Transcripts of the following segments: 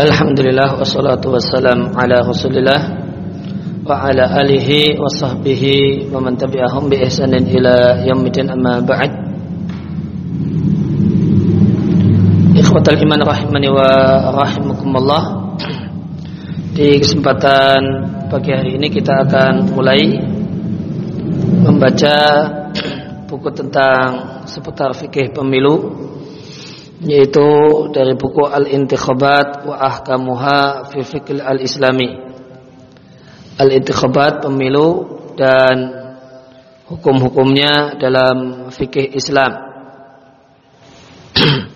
Alhamdulillah wassalatu wassalam ala Rasulillah wa ala alihi wa sahbihi wa man tabi'ahum bi ihsanin ila yaumil amma ba'd. Ikhwatal iman rahimani wa rahimakumullah. Di kesempatan pagi hari ini kita akan mulai membaca buku tentang seputar fikih pemilu yaitu dari buku Al-Intikhabat wa Ahkamuha fi Fiqh Al-Islami. Al-Intikhabat pemilu dan hukum-hukumnya dalam fikih Islam.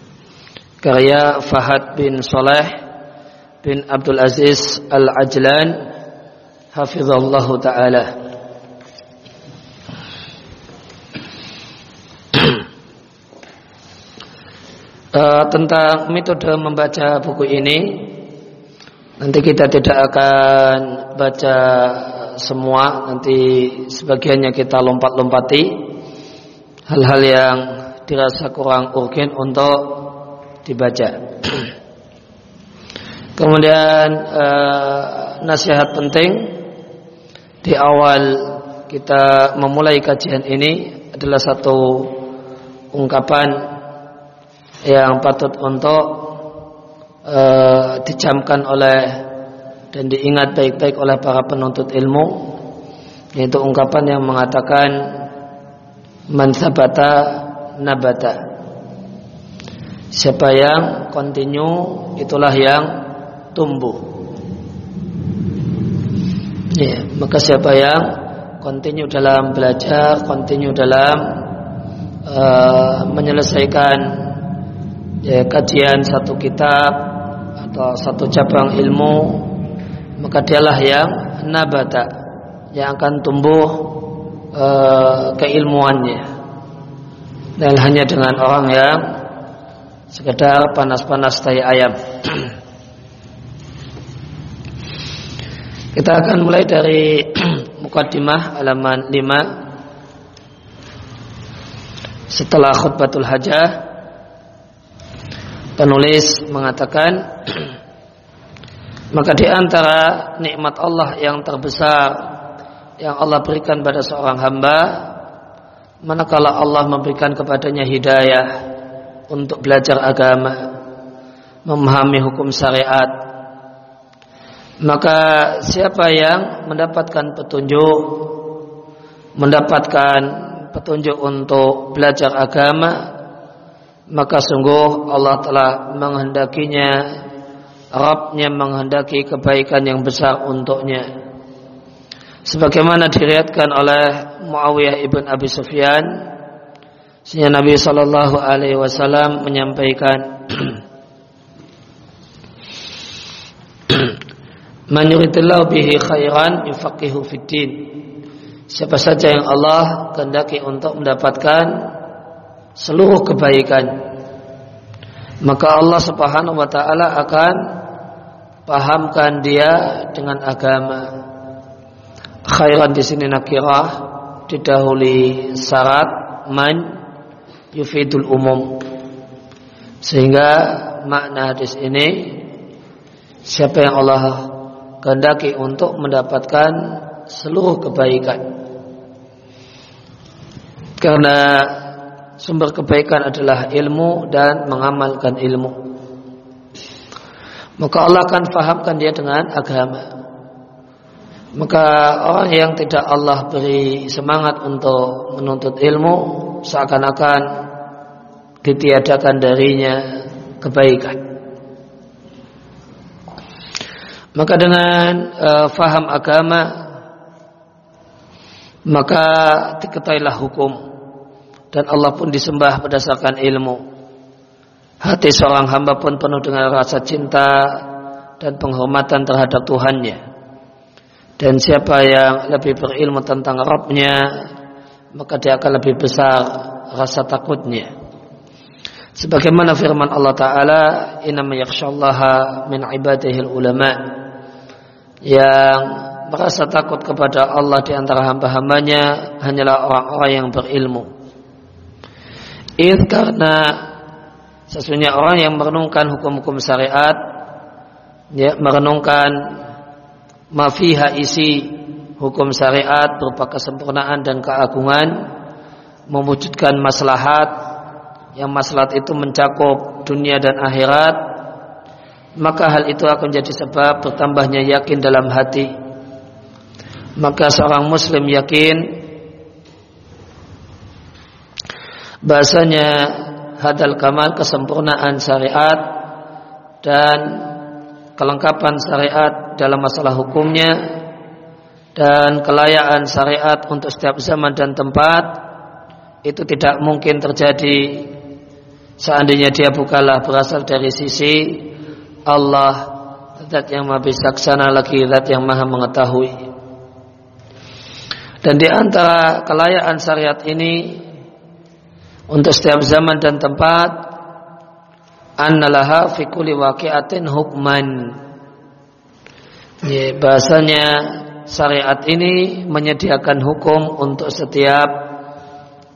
Karya Fahad bin Saleh bin Abdul Aziz Al-Ajlan hafizallahu taala. Uh, tentang metode membaca buku ini nanti kita tidak akan baca semua nanti sebagiannya kita lompat-lompati. Hal-hal yang dirasa kurang urgen untuk dibaca. Kemudian uh, nasihat penting. Di awal kita memulai kajian ini adalah satu ungkapan yang patut untuk uh, dicamkan oleh dan diingat baik-baik oleh para penuntut ilmu yaitu ungkapan yang mengatakan man sabata nabata. Siapa yang kontinu itulah yang tumbuh. Ya, maka siapa yang kontinu dalam belajar kontinu dalam uh, menyelesaikan ya, kajian satu kitab atau satu cabang ilmu maka dialah yang nabata yang akan tumbuh e, keilmuannya. Dan hanya dengan orang yang sekedar panas-panas tai ayam. Kita akan mulai dari mukaddimah halaman 5 setelah khutbatul hajah penulis mengatakan maka di antara nikmat Allah yang terbesar yang Allah berikan pada seorang hamba manakala Allah memberikan kepadanya hidayah untuk belajar agama memahami hukum syariat maka siapa yang mendapatkan petunjuk mendapatkan petunjuk untuk belajar agama maka sungguh Allah telah menghendakinya. Rabbnya menghendaki kebaikan yang besar untuknya. Sebagaimana diriatkan oleh Muawiyah ibn Abi Sufyan sehingga Nabi Shallallahu Alaihi Wasallam menyampaikan Man yuridillahu bihi khairan yufaqihu fiddin Siapa saja yang Allah kehendaki untuk mendapatkan seluruh kebaikan. Maka Allah Subhanahu wa taala akan pahamkan dia dengan agama. Khairan di sini nakirah didahului syarat man yufidul umum. Sehingga makna hadis ini siapa yang Allah kehendaki untuk mendapatkan seluruh kebaikan. Karena sumber kebaikan adalah ilmu dan mengamalkan ilmu. Maka Allah akan fahamkan dia dengan agama. Maka orang yang tidak Allah beri semangat untuk menuntut ilmu seakan-akan ditiadakan darinya kebaikan. Maka dengan uh, faham agama maka diketahuilah hukum dan Allah pun disembah berdasarkan ilmu. Hati seorang hamba pun penuh dengan rasa cinta dan penghormatan terhadap Tuhannya. Dan siapa yang lebih berilmu tentang Rabbnya, maka dia akan lebih besar rasa takutnya. Sebagaimana firman Allah Ta'ala, yakshallaha min ibadihil ulama. Yang merasa takut kepada Allah di antara hamba-hambanya hanyalah orang-orang yang berilmu. Id karena sesungguhnya orang yang merenungkan hukum-hukum syariat ya merenungkan mafiha isi hukum syariat berupa kesempurnaan dan keagungan mewujudkan maslahat yang maslahat itu mencakup dunia dan akhirat maka hal itu akan jadi sebab bertambahnya yakin dalam hati. Maka seorang muslim yakin bahasanya hadal kamal kesempurnaan syariat dan kelengkapan syariat dalam masalah hukumnya dan kelayaan syariat untuk setiap zaman dan tempat itu tidak mungkin terjadi. Seandainya dia bukanlah berasal dari sisi Allah zat yang maha bijaksana lagi zat yang maha mengetahui. Dan di antara kelayaan syariat ini untuk setiap zaman dan tempat annalaha fi kulli waqi'atin hukman. Ya, bahasanya syariat ini menyediakan hukum untuk setiap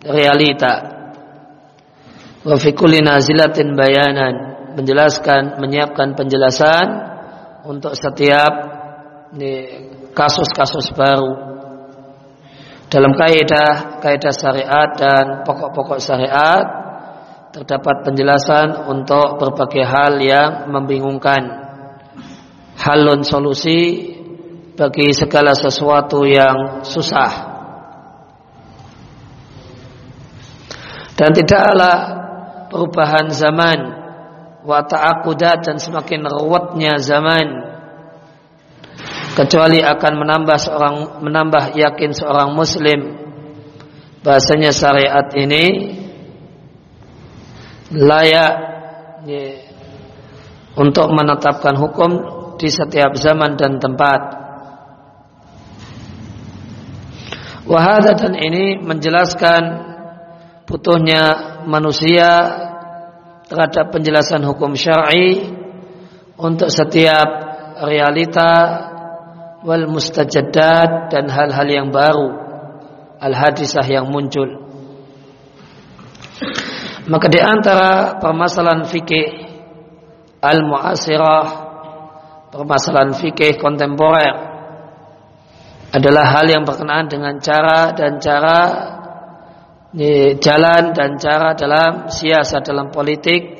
realita. Wa fi kulli nazilatin bayanan, menjelaskan, menyiapkan penjelasan untuk setiap kasus-kasus baru. Dalam kaidah kaidah syariat dan pokok-pokok syariat terdapat penjelasan untuk berbagai hal yang membingungkan. Halun solusi bagi segala sesuatu yang susah. Dan tidaklah perubahan zaman wa ta'aqudat dan semakin ruwetnya zaman kecuali akan menambah seorang menambah yakin seorang muslim bahasanya syariat ini layak ya, untuk menetapkan hukum di setiap zaman dan tempat. Wahada dan ini menjelaskan butuhnya manusia terhadap penjelasan hukum syar'i untuk setiap realita wal mustajaddat dan hal-hal yang baru al hadisah yang muncul. Maka di antara permasalahan fikih al-mu'asirah, permasalahan fikih kontemporer adalah hal yang berkenaan dengan cara dan cara jalan dan cara dalam siasat dalam politik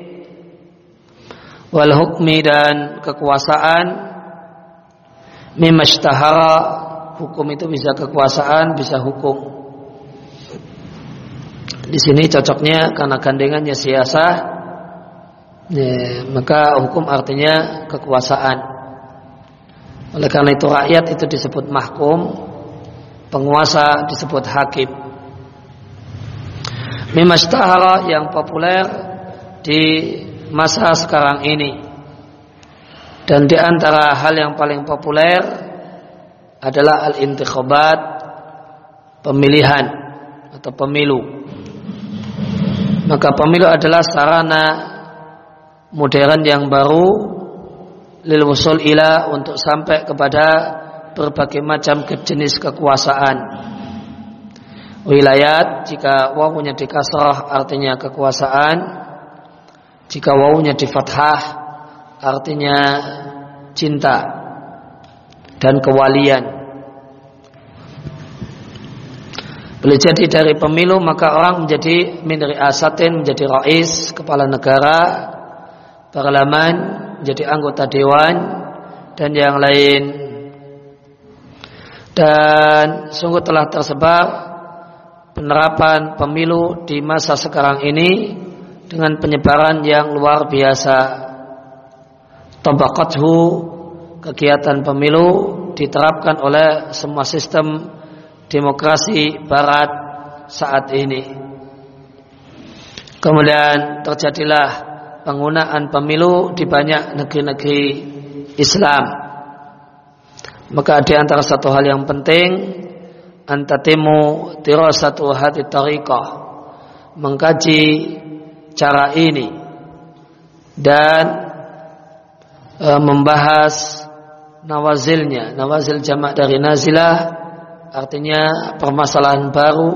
wal hukmi dan kekuasaan mimashtahara hukum itu bisa kekuasaan bisa hukum di sini cocoknya karena gandengannya siasa, ya, maka hukum artinya kekuasaan. Oleh karena itu rakyat itu disebut mahkum, penguasa disebut hakim. Mimashtahara yang populer di masa sekarang ini dan di antara hal yang paling populer adalah al-intikhabat pemilihan atau pemilu maka pemilu adalah sarana modern yang baru lil wusul ila untuk sampai kepada berbagai macam jenis kekuasaan. Wilayat jika wawunya di kasrah artinya kekuasaan, jika wawunya di fathah artinya cinta dan kewalian. Boleh jadi dari pemilu maka orang menjadi minri asatin, menjadi rais, kepala negara, parlemen, menjadi anggota dewan dan yang lain. Dan sungguh telah tersebar penerapan pemilu di masa sekarang ini dengan penyebaran yang luar biasa. Tabaqathu kegiatan pemilu diterapkan oleh semua sistem demokrasi barat saat ini. Kemudian terjadilah penggunaan pemilu di banyak negeri-negeri Islam. Maka di antara satu hal yang penting antatimu satu hati tariqah mengkaji cara ini dan e, membahas nawazilnya nawazil jamak dari nazilah artinya permasalahan baru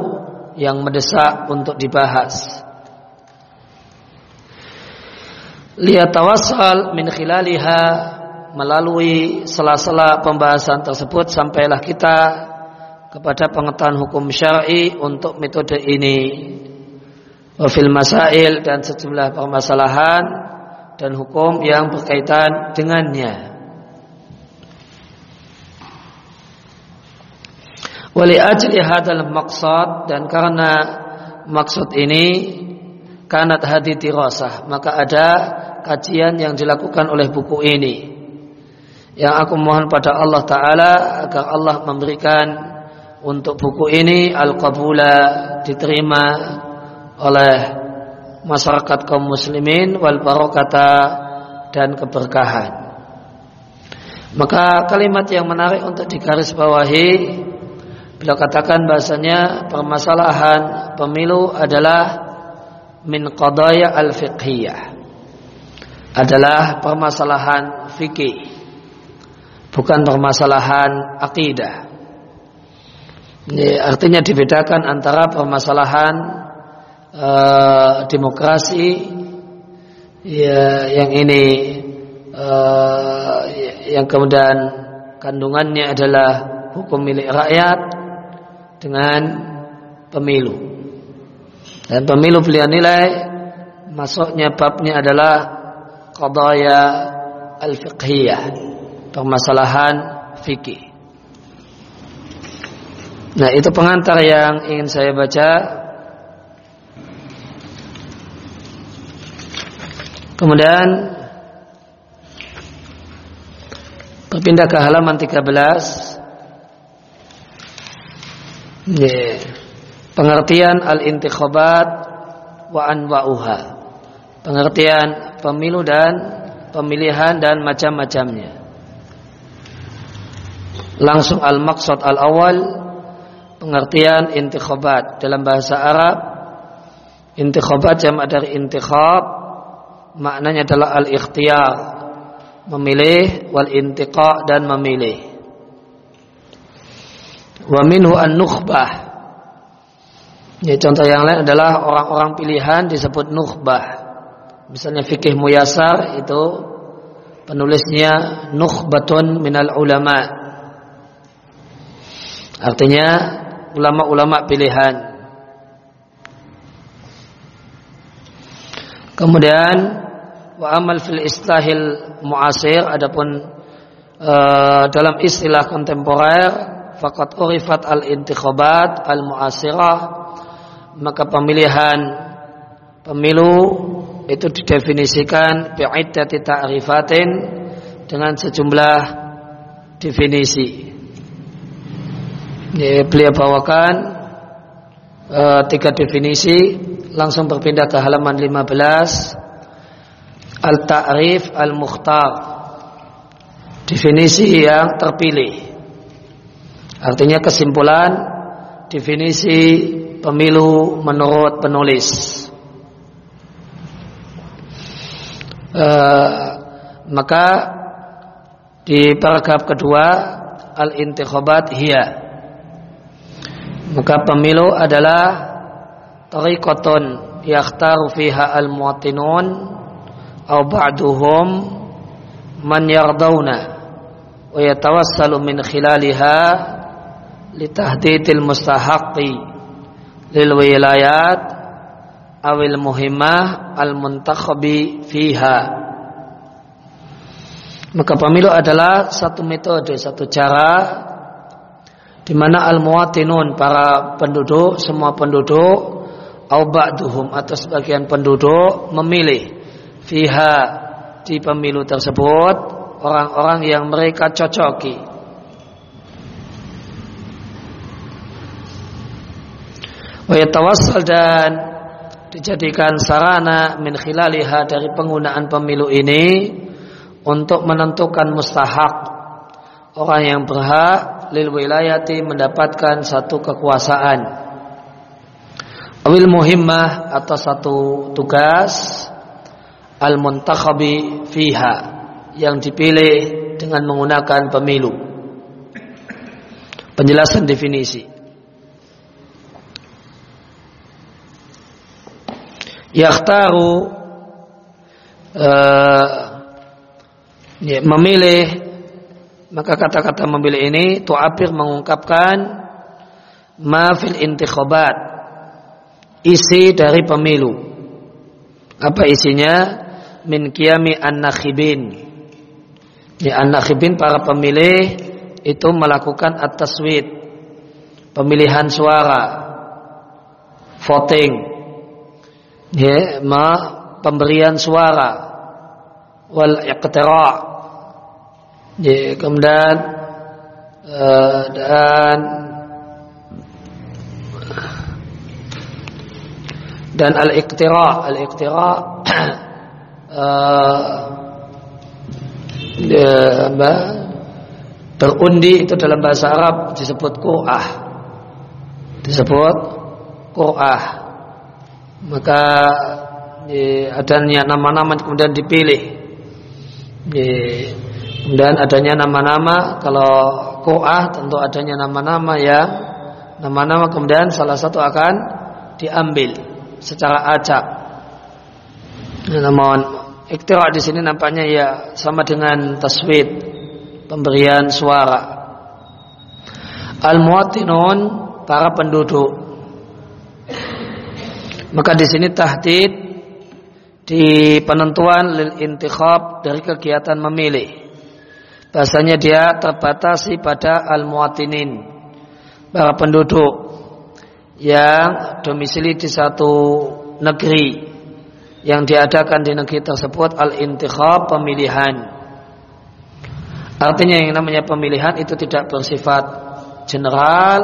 yang mendesak untuk dibahas. Lihat tawasal min khilaliha melalui sela-sela pembahasan tersebut sampailah kita kepada pengetahuan hukum syar'i untuk metode ini. Wafil masail dan sejumlah permasalahan dan hukum yang berkaitan dengannya. Wali ajli hadal maksud dan karena maksud ini kanat hadi dirasah maka ada kajian yang dilakukan oleh buku ini yang aku mohon pada Allah Ta'ala agar Allah memberikan untuk buku ini al-qabula diterima oleh masyarakat kaum muslimin wal barokata dan keberkahan. Maka kalimat yang menarik untuk digarisbawahi beliau katakan bahasanya permasalahan pemilu adalah min qadaya al-fiqhiyah. Adalah permasalahan fikih bukan permasalahan akidah ini artinya dibedakan antara permasalahan uh, demokrasi ya, yang ini uh, yang kemudian kandungannya adalah hukum milik rakyat dengan pemilu. Dan pemilu beliau nilai masuknya babnya adalah qadaya al-fiqhiyah permasalahan fikih. Nah itu pengantar yang ingin saya baca Kemudian Berpindah ke halaman 13 yeah. Pengertian al-intikhabat Wa anwa'uha Pengertian pemilu dan pemilihan dan macam-macamnya. Langsung al-maqsad al-awal pengertian intikhabat dalam bahasa Arab intikhabat jamak dari intikhab maknanya adalah al-ikhtiyar memilih wal intiqa dan memilih wa minhu an-nukhbah ya, contoh yang lain adalah orang-orang pilihan disebut nukhbah Misalnya fikih muyasar itu penulisnya nukhbatun minal ulama. Artinya ulama-ulama pilihan. Kemudian wa amal fil istahil muasir adapun uh, dalam istilah kontemporer fakat urifat al intikhabat al muasirah maka pemilihan pemilu itu didefinisikan bi'iddati ta'rifatin dengan sejumlah definisi. Ya, beliau bawakan e, tiga definisi langsung berpindah ke halaman 15 al-ta'rif al-mukhtar. Definisi yang terpilih. Artinya kesimpulan definisi pemilu menurut penulis. Eh, maka di paragraf kedua al-intikhabat hiya. Maka pemilu adalah tariqatun yakhtaru fiha al-muwatinun aw ba'duhum man yardawna wa yatawassalu min khilaliha litahdidil mustahaqqi lil wilayat awil muhimmah al muntakhabi fiha. Maka pemilu adalah satu metode satu cara di mana al muwatinun para penduduk semua penduduk au ba'duhum atau sebagian penduduk memilih fiha di pemilu tersebut orang-orang yang mereka cocoki. Wa dan dijadikan sarana min khilaliha dari penggunaan pemilu ini untuk menentukan mustahak orang yang berhak lil wilayati mendapatkan satu kekuasaan awil muhimmah atau satu tugas al muntakhabi fiha yang dipilih dengan menggunakan pemilu. Penjelasan definisi. Yakhtaru uh, ya, memilih maka kata-kata memilih ini tu'abir mengungkapkan mafil intikhobat isi dari pemilu. Apa isinya? Min kiami an-nakhibin. Ya an-nakhibin para pemilih itu melakukan at-taswid. Pemilihan suara. Voting. Ya ma pemberian suara. Wal iqtira. Ya kemudian uh, dan dan al iqtira al iqtira uh, berundi itu dalam bahasa Arab disebut qur'ah. Disebut qur'ah. Maka ya, adanya nama-nama kemudian dipilih. Ya, kemudian adanya nama-nama kalau qur'ah tentu adanya nama-nama yang nama-nama kemudian salah satu akan diambil secara acak. Namun iktira di sini nampaknya ya sama dengan taswid pemberian suara. Al-muwatinun para penduduk. Maka di sini tahdid di penentuan lil intikhab dari kegiatan memilih. Bahasanya dia terbatasi pada al-muatinin, para penduduk yang domisili di satu negeri yang diadakan di negeri tersebut al-intikhab pemilihan. Artinya yang namanya pemilihan itu tidak bersifat general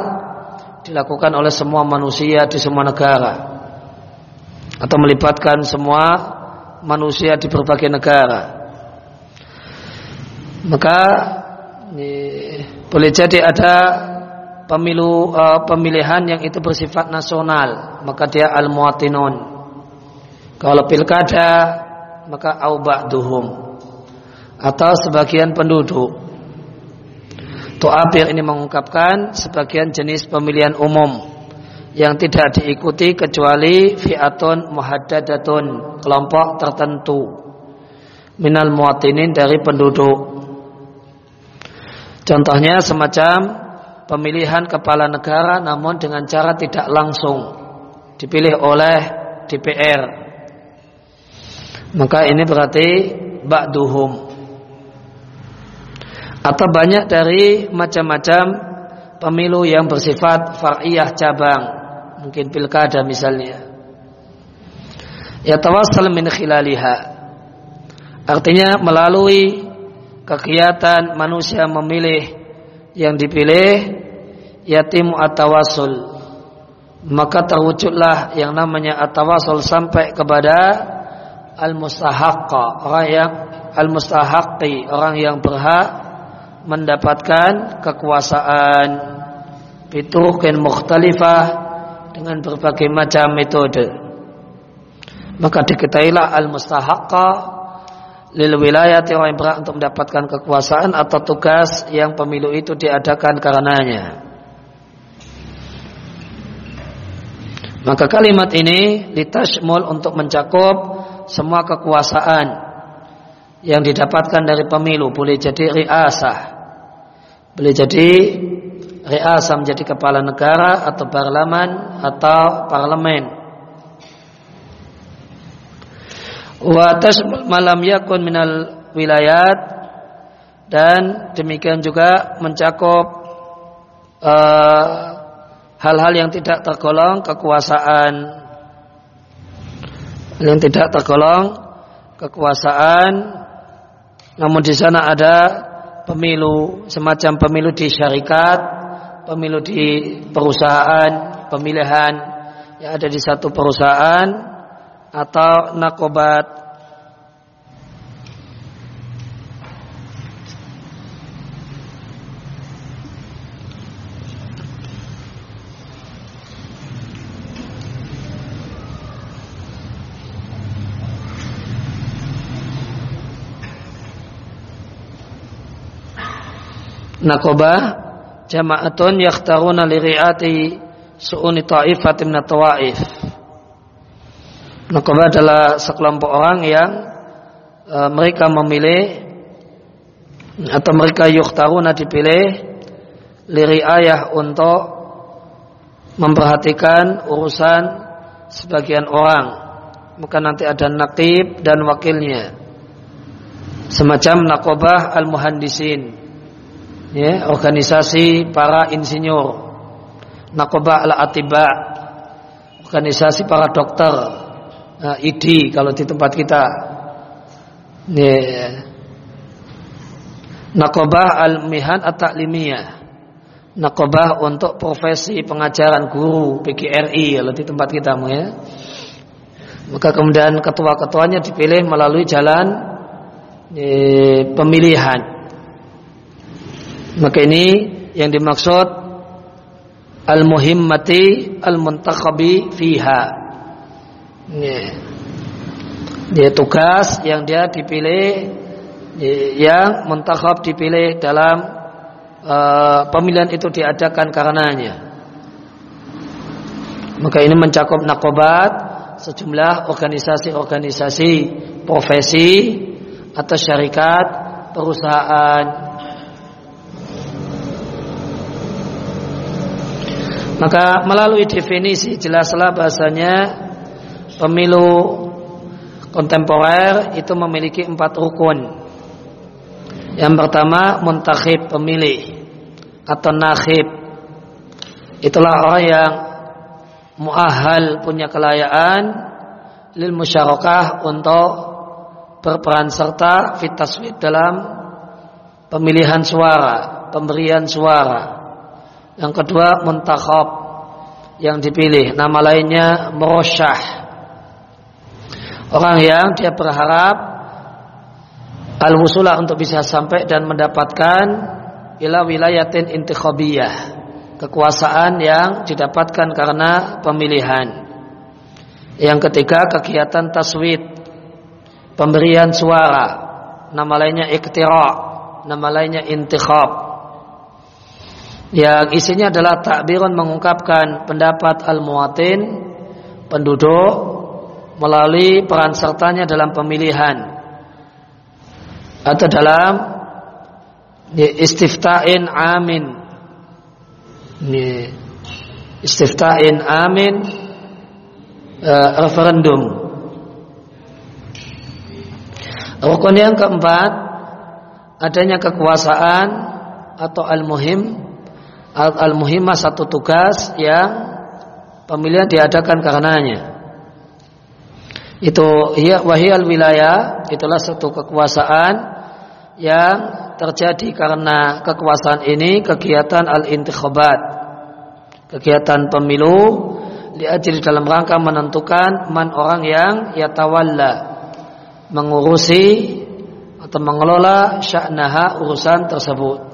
dilakukan oleh semua manusia di semua negara atau melibatkan semua manusia di berbagai negara. Maka ini, boleh jadi ada pemilu uh, pemilihan yang itu bersifat nasional, maka dia al-muatinun. Kalau pilkada maka au ba'duhum atau sebagian penduduk. Tu'abir ini mengungkapkan sebagian jenis pemilihan umum yang tidak diikuti kecuali fi'atun muhaddadatun kelompok tertentu minal muatinin dari penduduk contohnya semacam pemilihan kepala negara namun dengan cara tidak langsung. Dipilih oleh DPR maka ini berarti ba'duhum. Atau banyak dari macam-macam pemilu yang bersifat far'iyah cabang. Mungkin pilkada misalnya. Ya tawassal min khilaliha. Artinya melalui kegiatan manusia memilih yang dipilih yatim atawasul maka terwujudlah yang namanya atawasul sampai kepada al-mustahaqqa orang yang al-mustahaqqi orang yang berhak mendapatkan kekuasaan biturukin mukhtalifah dengan berbagai macam metode. Maka diketahuilah al-mustahaqqa lil wilayah orang yang berhak untuk mendapatkan kekuasaan atau tugas yang pemilu itu diadakan karenanya. Maka kalimat ini litashmul untuk mencakup semua kekuasaan yang didapatkan dari pemilu boleh jadi riasah boleh jadi riasa menjadi kepala negara atau parlemen atau parlemen. Wa malam yakun minal wilayat dan demikian juga mencakup uh, hal-hal yang tidak tergolong kekuasaan. Yang tidak tergolong kekuasaan. Namun di sana ada pemilu semacam pemilu di syarikat pemilu di perusahaan, pemilihan yang ada di satu perusahaan atau nakobat nakobah jama'atun yakhtaruna li ri'ati su'uni ta'ifat min tawaif. Nakobah adalah sekelompok orang yang e, mereka memilih atau mereka yukhtaruna dipilih liri ayah untuk memperhatikan urusan sebagian orang. Maka nanti ada nakib dan wakilnya. Semacam nakobah al-muhandisin ya, organisasi para insinyur nakobah al-atiba organisasi para dokter uh, ID kalau di tempat kita ya. nakobah al-mihan at-ta'limiyah nakobah untuk profesi pengajaran guru PGRI kalau di tempat kita ya. Maka kemudian ketua-ketuanya dipilih melalui jalan e, pemilihan. Maka ini yang dimaksud al-muhimmati al-muntakhabi fiha. Dia tugas yang dia dipilih yang muntakhab dipilih dalam uh, pemilihan itu diadakan karenanya. Maka ini mencakup nakobat sejumlah organisasi-organisasi profesi atau syarikat perusahaan. Maka melalui definisi jelaslah bahasanya pemilu kontemporer itu memiliki empat rukun. Yang pertama muntakhib pemilih atau nakhib. Itulah orang yang muahal punya kelayaan lil musyarakah untuk berperan serta fitaswid dalam pemilihan suara, pemberian suara. Yang kedua muntakhab. Yang dipilih, nama lainnya murosyah. Orang yang dia berharap al-wusulah untuk bisa sampai dan mendapatkan ila wilayatin intikhabiyah. Kekuasaan yang didapatkan karena pemilihan. Yang ketiga kegiatan taswid. Pemberian suara. Nama lainnya iktira nama lainnya intikhab yang isinya adalah takbirun mengungkapkan pendapat al-muwatin penduduk melalui peran sertanya dalam pemilihan. Atau dalam istiftain amin. Istiftain amin uh, referendum. Rukun yang keempat adanya kekuasaan atau al-muhim al-muhimah satu tugas yang pemilihan diadakan karenanya. Itu ya wahiyal wilayah itulah satu kekuasaan yang terjadi karena kekuasaan ini kegiatan al-intikhabat. Kegiatan pemilu diajari dalam rangka menentukan man orang yang yatawalla mengurusi atau mengelola sya'naha urusan tersebut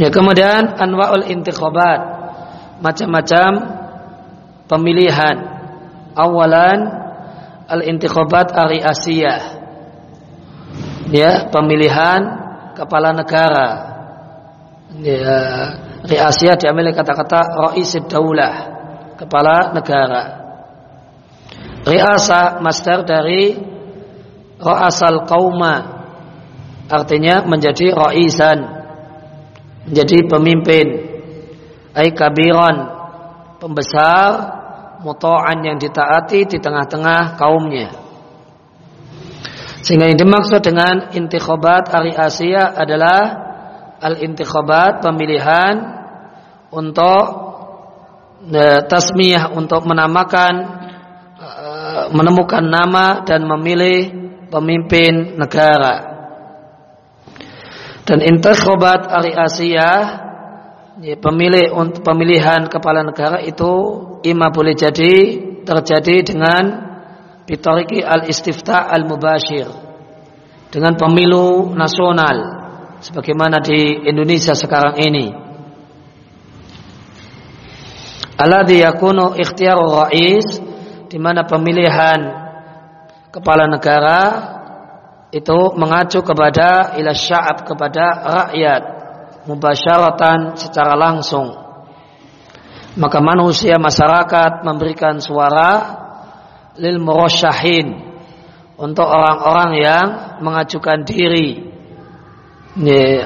Ya kemudian anwaul intikhabat macam-macam pemilihan. Awalan al intikhabat ari Asia. Ya, pemilihan kepala negara. Ya, Asia diambil kata-kata Raisid Daulah, kepala negara. Riasa master dari Ra'asal Qauma artinya menjadi raisan menjadi pemimpin. Ay kabiran. Pembesar muto'an yang ditaati di tengah-tengah kaumnya. Sehingga yang dimaksud dengan intikhabat hari Asia adalah al-intikhabat pemilihan untuk e, tasmiyah untuk menamakan e, menemukan nama dan memilih pemimpin negara dan intikhabat ari Asia ya, pemilih untuk pemilihan kepala negara itu ima boleh jadi terjadi dengan bitoriki al-istifta al-mubashir dengan pemilu nasional sebagaimana di Indonesia sekarang ini. Alladhi yakunu ikhtiaru rais di mana pemilihan kepala negara itu mengacu kepada ila sya'ab kepada rakyat mubasyaratan secara langsung. Maka manusia masyarakat memberikan suara lil murasyahin untuk orang-orang yang mengajukan diri.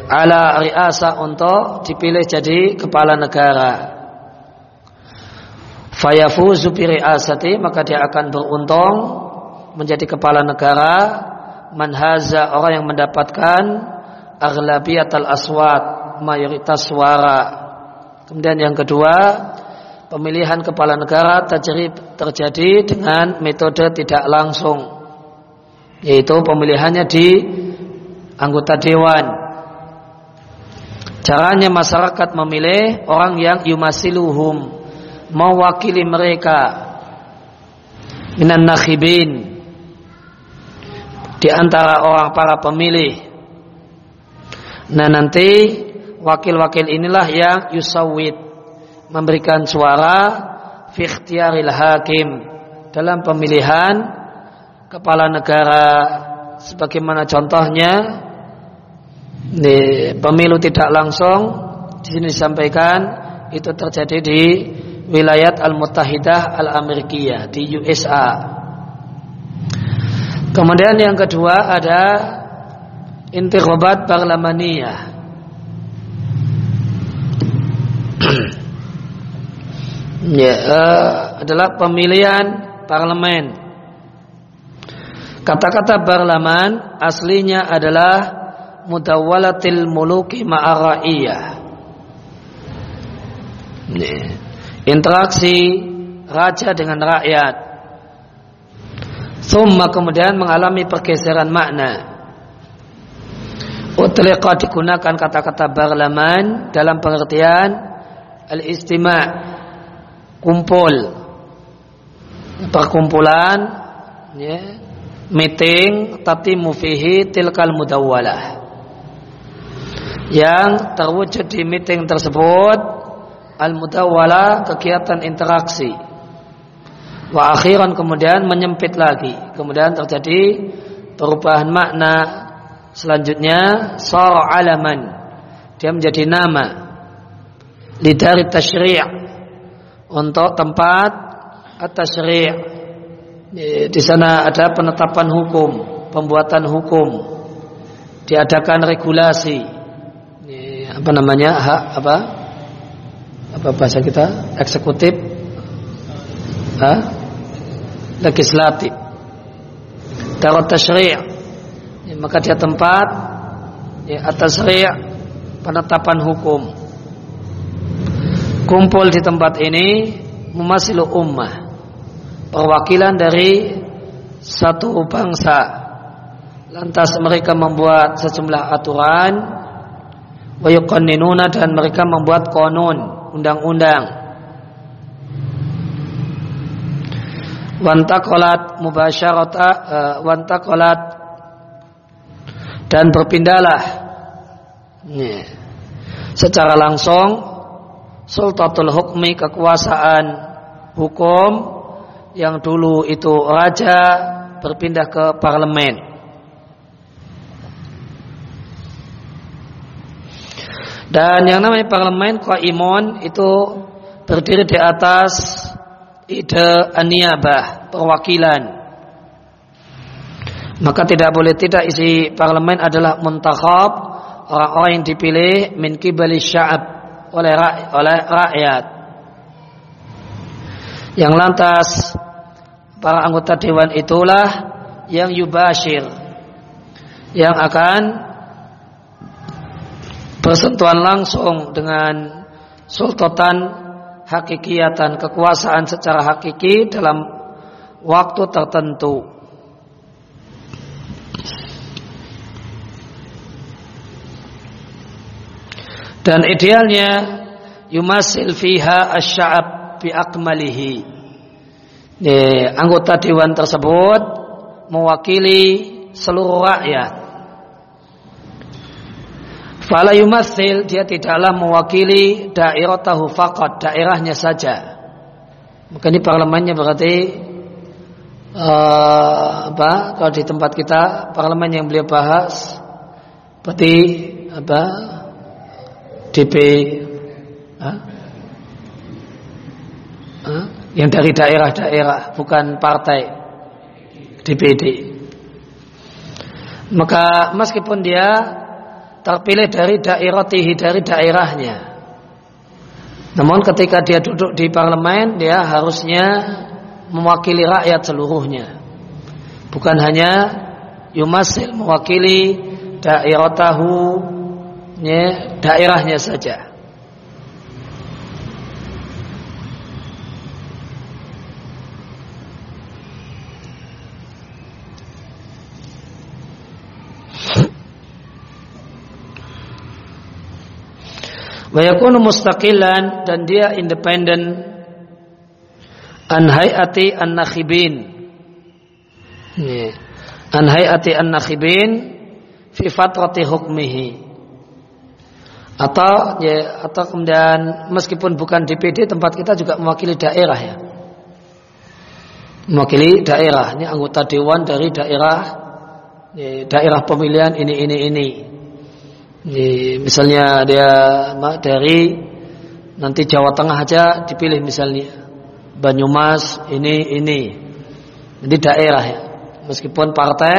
Ala riasa untuk dipilih jadi kepala negara. Fayafuzu bi riasati maka dia akan beruntung menjadi kepala negara manhaza orang yang mendapatkan aghlabiyatal aswat mayoritas suara. Kemudian yang kedua pemilihan kepala negara terjadi, terjadi dengan metode tidak langsung yaitu pemilihannya di anggota dewan. Caranya masyarakat memilih orang yang yumasiluhum mewakili mereka. Minan nakhibin di antara orang para pemilih. Nah nanti wakil-wakil inilah yang yusawid memberikan suara fi hakim dalam pemilihan kepala negara sebagaimana contohnya di pemilu tidak langsung di sini disampaikan itu terjadi di wilayah Al-Muttahidah Al-Amerikiyah di USA. Kemudian yang kedua ada intikhabat parlamaniyah. ya, uh, adalah pemilihan parlemen Kata-kata barlaman aslinya adalah mudawwalatil muluki ma'ara'iyah. Interaksi raja dengan rakyat. Thumma kemudian mengalami pergeseran makna. Utliqa digunakan kata-kata barlaman dalam pengertian al-istima' kumpul perkumpulan ya, meeting tatimu fihi tilkal mudawwalah yang terwujud di meeting tersebut al mudawwalah kegiatan interaksi wa akhiran kemudian menyempit lagi. Kemudian terjadi perubahan makna selanjutnya. Sara alaman. Dia menjadi nama. Lidari tasyri' untuk tempat at-tasyri' di sana ada penetapan hukum, pembuatan hukum, diadakan regulasi, apa namanya? Hak apa? Apa bahasa kita? Eksekutif, ha? legislatif, tarot tashri' ya, maka dia tempat ya, atas penetapan hukum kumpul di tempat ini memasilu ummah perwakilan dari satu bangsa. Lantas mereka membuat sejumlah aturan wayuqanninuna dan mereka membuat konun, undang-undang. Wantakolat mubasyarata uh, wantakolat dan berpindahlah yeah. secara langsung sultatul hukmi kekuasaan hukum yang dulu itu raja berpindah ke parlemen. Dan yang namanya parlemen Qaimun itu berdiri di atas ide aniyabah, perwakilan. Maka tidak boleh tidak isi parlemen adalah muntakhab orang-orang yang dipilih min kibali sya'ab oleh oleh rakyat. Yang lantas para anggota dewan itulah yang yubashir yang akan bersentuhan langsung dengan sultan hakikiatan kekuasaan secara hakiki dalam waktu tertentu. Dan idealnya yumasil fiha asy'ab bi akmalihi anggota dewan tersebut mewakili seluruh rakyat. Fala yumatsil dia tidaklah mewakili daerah tahu fakat daerahnya saja. Maka ini parlemennya berarti uh, apa? Kalau di tempat kita parlemen yang beliau bahas berarti apa? DP huh? yang dari daerah-daerah bukan partai DPD maka meskipun dia terpilih dari daerah dari daerahnya. Namun ketika dia duduk di parlemen dia harusnya mewakili rakyat seluruhnya. Bukan hanya yumasil mewakili daerah tahu daerahnya saja wa yakunu mustaqilan dan dia independen an hayati an-nakhibin. An hayati an-nakhibin fi fatrati hukmihi. Atau ya atau kemudian meskipun bukan DPD tempat kita juga mewakili daerah ya. Mewakili daerah. Ini anggota dewan dari daerah ya, daerah pemilihan ini ini ini misalnya dia dari nanti Jawa Tengah aja dipilih misalnya. Banyumas ini ini. Jadi daerah ya. Meskipun partai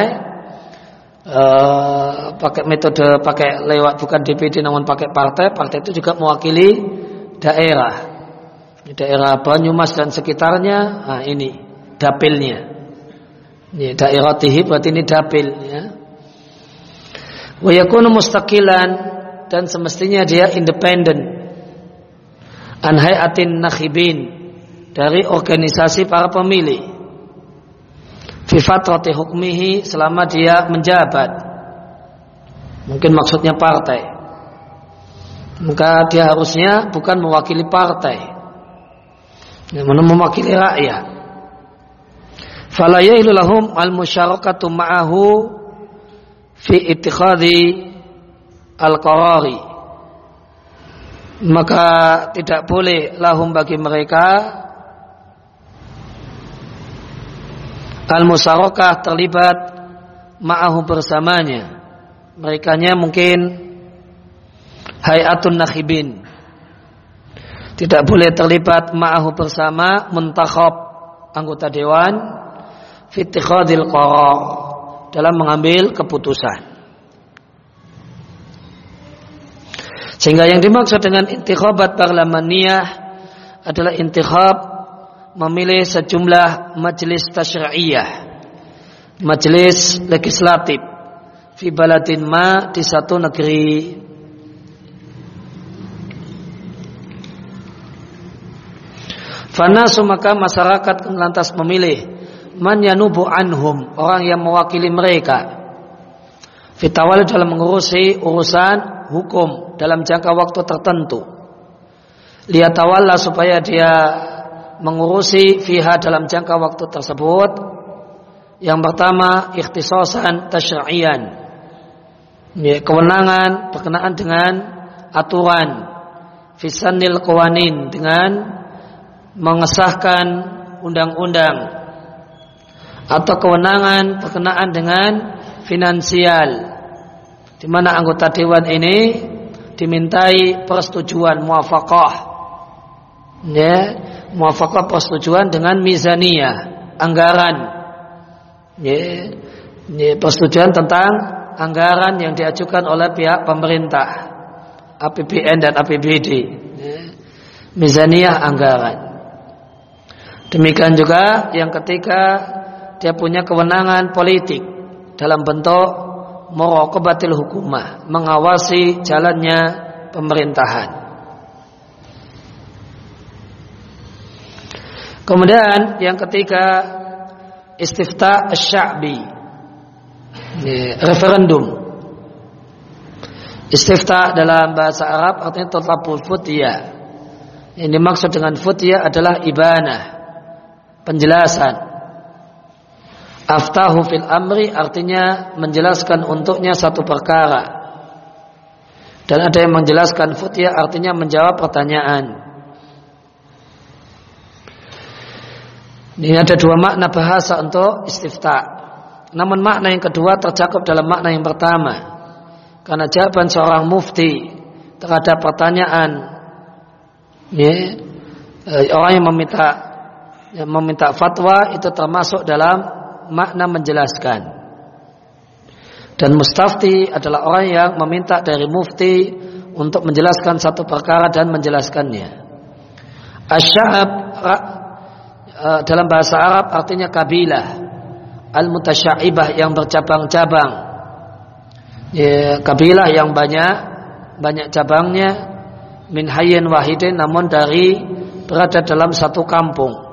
uh, pakai metode pakai lewat bukan DPD namun pakai partai partai itu juga mewakili daerah. Di daerah Banyumas dan sekitarnya nah ini dapilnya. Ini daerah tihi berarti ini dapil ya wa yakunu mustaqilan dan semestinya dia independen. An hayatin nakhibin dari organisasi para pemilih fi fatrati hukmihi selama dia menjabat. Mungkin maksudnya partai. Maka dia harusnya bukan mewakili partai. Namun mewakili rakyat. Fala lahum al musyarakatu ma'ahu fi ittikhadi al-qarari. Maka tidak boleh lahum bagi mereka al-musarakah terlibat ma'ahu bersamanya. Merekanya mungkin hayatun nakhibin. Tidak boleh terlibat ma'ahu bersama muntakhab anggota dewan fitikhadil qarar dalam mengambil keputusan. Sehingga yang dimaksud dengan intikhabat parlemeniyah adalah intikhab memilih sejumlah majelis tasyri'iyah, majelis legislatif fi baladin ma di satu negeri Fanasu maka masyarakat lantas memilih man yanubu anhum orang yang mewakili mereka. Fitawal dalam mengurusi urusan hukum dalam jangka waktu tertentu. Liyatawalla supaya dia mengurusi fiha dalam jangka waktu tersebut. Yang pertama ikhtisasan tasyri'an. Ya, kewenangan berkenaan dengan aturan. Fisanil qawanin dengan mengesahkan undang-undang atau kewenangan berkenaan dengan finansial. Di mana anggota dewan ini dimintai persetujuan muafakah ya muafakah persetujuan dengan mizaniyah anggaran. Ya, ya persetujuan tentang anggaran yang diajukan oleh pihak pemerintah APBN dan APBD ya, mizaniyah anggaran. Demikian juga yang ketiga dia punya kewenangan politik dalam bentuk muraqabatil hukumah, mengawasi jalannya pemerintahan. Kemudian yang ketiga istifta sya'bi referendum. Istifta dalam bahasa Arab artinya totlabul futiyah yang dimaksud dengan futiyah adalah ibanah penjelasan Aftahu fil amri artinya menjelaskan untuknya satu perkara. Dan ada yang menjelaskan futya artinya menjawab pertanyaan. Ini ada dua makna bahasa untuk istifta. Namun makna yang kedua tercakup dalam makna yang pertama. Karena jawaban seorang mufti terhadap pertanyaan ya, eh, orang yang meminta yang meminta fatwa itu termasuk dalam makna menjelaskan. Dan mustafti adalah orang yang meminta dari mufti untuk menjelaskan satu perkara dan menjelaskannya. Asy'ab eh, dalam bahasa Arab artinya kabilah. Al-mutasyaibah yang bercabang-cabang. Ya, kabilah yang banyak banyak cabangnya min hayyin wahidin namun dari berada dalam satu kampung.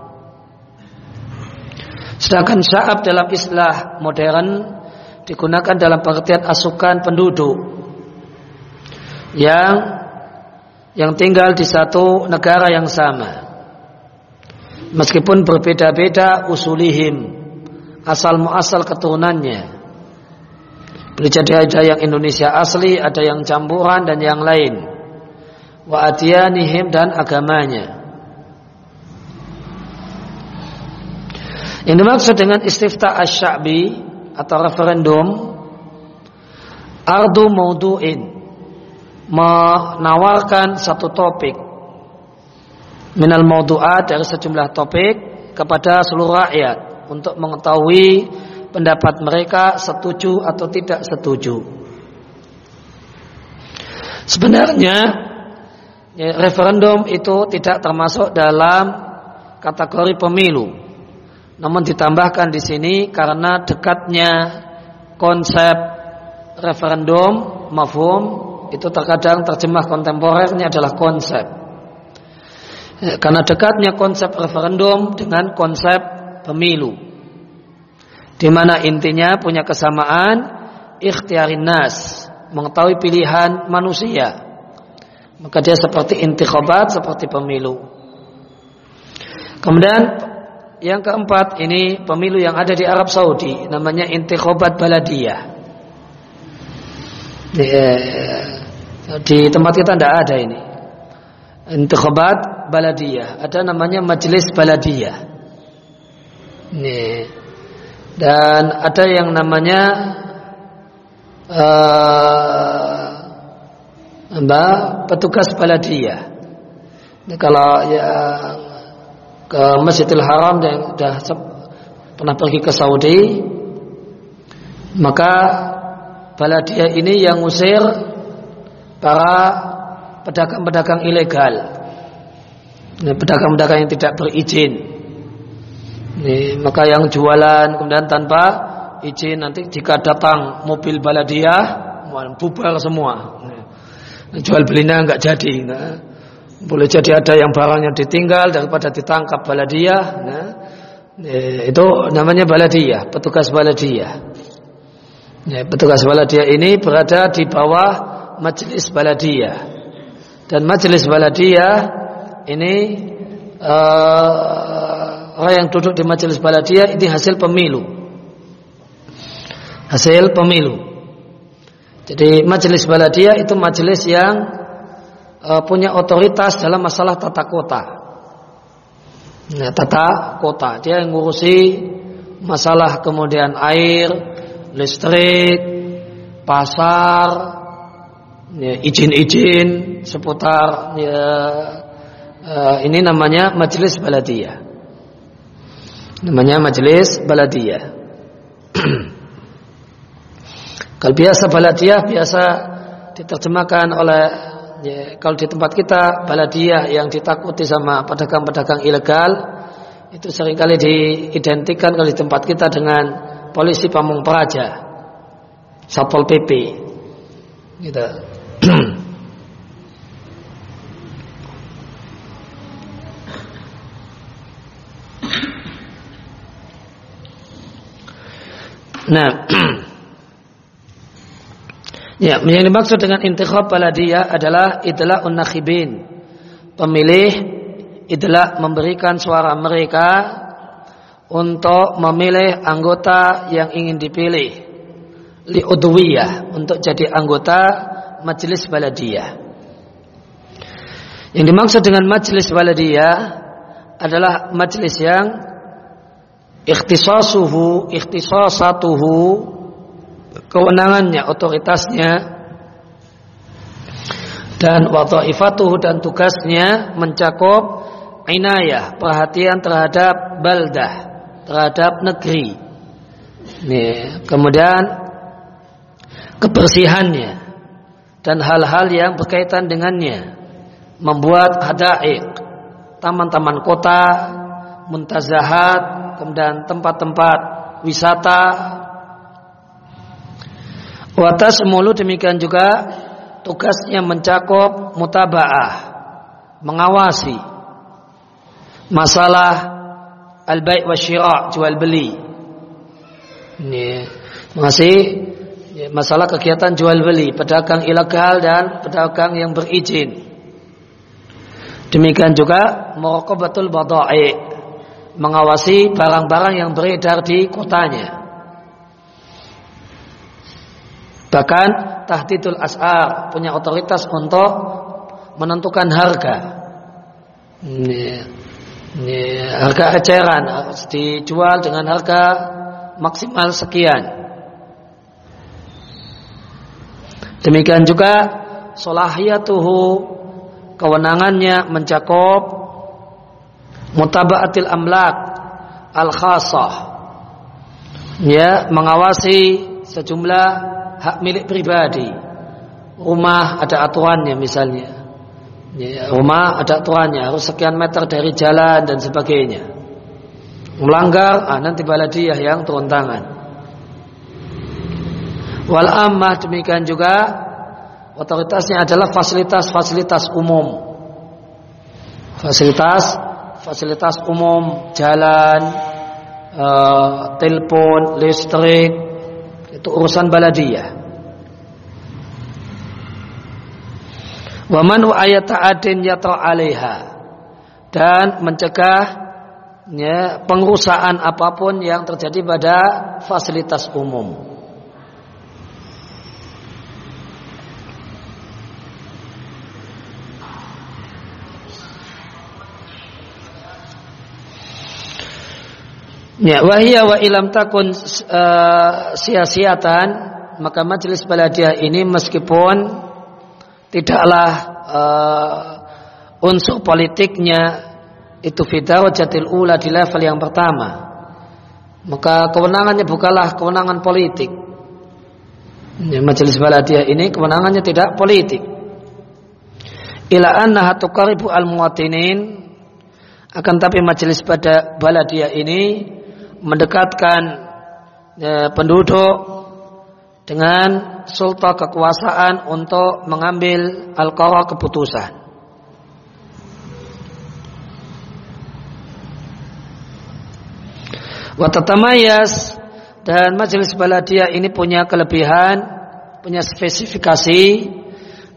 Sedangkan sya'ab dalam istilah modern digunakan dalam pengertian asukan penduduk yang yang tinggal di satu negara yang sama. Meskipun berbeda-beda usulihim, asal muasal keturunannya. Jadi ada yang Indonesia asli, ada yang campuran dan yang lain. Wa adiyanihim dan agamanya. Yang dimaksud dengan istifta asy atau referendum ardu maudu'in menawarkan satu topik minal maudu'at dari sejumlah topik kepada seluruh rakyat untuk mengetahui pendapat mereka setuju atau tidak setuju. Sebenarnya ya, referendum itu tidak termasuk dalam kategori pemilu. Namun ditambahkan di sini karena dekatnya konsep referendum mafhum itu terkadang terjemah kontemporernya adalah konsep. Ya, karena dekatnya konsep referendum dengan konsep pemilu. Di mana intinya punya kesamaan ikhtiarin nas, mengetahui pilihan manusia. Maka dia seperti intikhabat, seperti pemilu. Kemudian yang keempat ini pemilu yang ada di Arab Saudi namanya intikhabat baladiyah. Ya, di tempat kita tidak ada ini. Intikhabat baladiyah. Ada namanya majelis baladiyah. Ini. Dan ada yang namanya uh, apa? petugas baladiyah. Kalau ya ke Masjidil Haram dan sudah pernah pergi ke Saudi, maka baladiyah ini yang usir para pedagang-pedagang ilegal, pedagang-pedagang yang tidak berizin. Ini, maka yang jualan kemudian tanpa izin nanti jika datang mobil baladiah bubar semua. Jual belinya nggak jadi. Nah, boleh jadi ada yang barangnya ditinggal daripada ditangkap baladiah. Nah, itu namanya baladiah, petugas baladiah. Ya, petugas baladiah ini berada di bawah majelis baladiyah dan majelis baladiyah ini uh, orang yang duduk di majelis baladiyah ini hasil pemilu hasil pemilu jadi majelis baladiyah itu majelis yang uh, punya otoritas dalam masalah tata kota nah, tata kota dia yang ngurusi masalah kemudian air listrik pasar ya, izin-izin seputar ya, uh, ini namanya majelis baladiyah. Namanya majelis baladiyah. kalau biasa baladiyah biasa diterjemahkan oleh ya, kalau di tempat kita baladiyah yang ditakuti sama pedagang-pedagang ilegal itu sering kali diidentikan kalau di tempat kita dengan polisi pamung praja satpol pp gitu. Nah, ya, yang dimaksud dengan intikhab baladiyah adalah itulah unakhibin. Pemilih itulah memberikan suara mereka untuk memilih anggota yang ingin dipilih liudwiyah untuk jadi anggota majelis baladiyah. Yang dimaksud dengan majelis baladiyah adalah majelis yang ikhtisasuhu, ikhtisasatuhu, kewenangannya, otoritasnya dan wadhaifatuhu dan tugasnya mencakup inayah, perhatian terhadap baldah, terhadap negeri. Nih, kemudian kebersihannya dan hal-hal yang berkaitan dengannya. Membuat hadaik, taman-taman kota, muntazahat, kemudian tempat-tempat wisata. Watas mulu demikian juga tugasnya mencakup mutabaah, mengawasi masalah al-bai' wa syira' jual beli. Ini masih ya, masalah kegiatan jual beli, pedagang ilegal dan pedagang yang berizin. Demikian juga muraqabatul bada'i, mengawasi barang-barang yang beredar di kotanya. Bahkan tahdidul as'ar punya otoritas untuk menentukan harga. Ini, ini harga eceran harus dijual dengan harga maksimal sekian. Demikian juga solahiyatuhu kewenangannya mencakup mutabaatil amlak al khasah ya mengawasi sejumlah hak milik pribadi. Rumah ada aturannya misalnya. Ya, rumah ada aturannya harus sekian meter dari jalan dan sebagainya. Melanggar, ah, nanti baladiyah yang turun tangan. Wal ammah demikian juga otoritasnya adalah fasilitas-fasilitas umum. Fasilitas fasilitas umum, jalan, uh, telepon, listrik, itu urusan baladiyah. Wa man ayat ta'adin yatra 'alaiha dan mencegah ya, apa pun yang terjadi pada fasilitas umum. Ya, wahia wa ilam takun uh, sia-siatan maka majelis baladiah ini meskipun tidaklah uh, unsur politiknya itu jatil ula di level yang pertama. Maka kewenangannya bukanlah kewenangan politik. Ya, majelis baladiah ini kewenangannya tidak politik. Ila annaha tuqaribu al muwatinin akan tapi majelis pada baladiah ini mendekatkan ya, penduduk dengan sulta kekuasaan untuk mengambil al keputusan. Watatamayas dan majelis baladia ini punya kelebihan, punya spesifikasi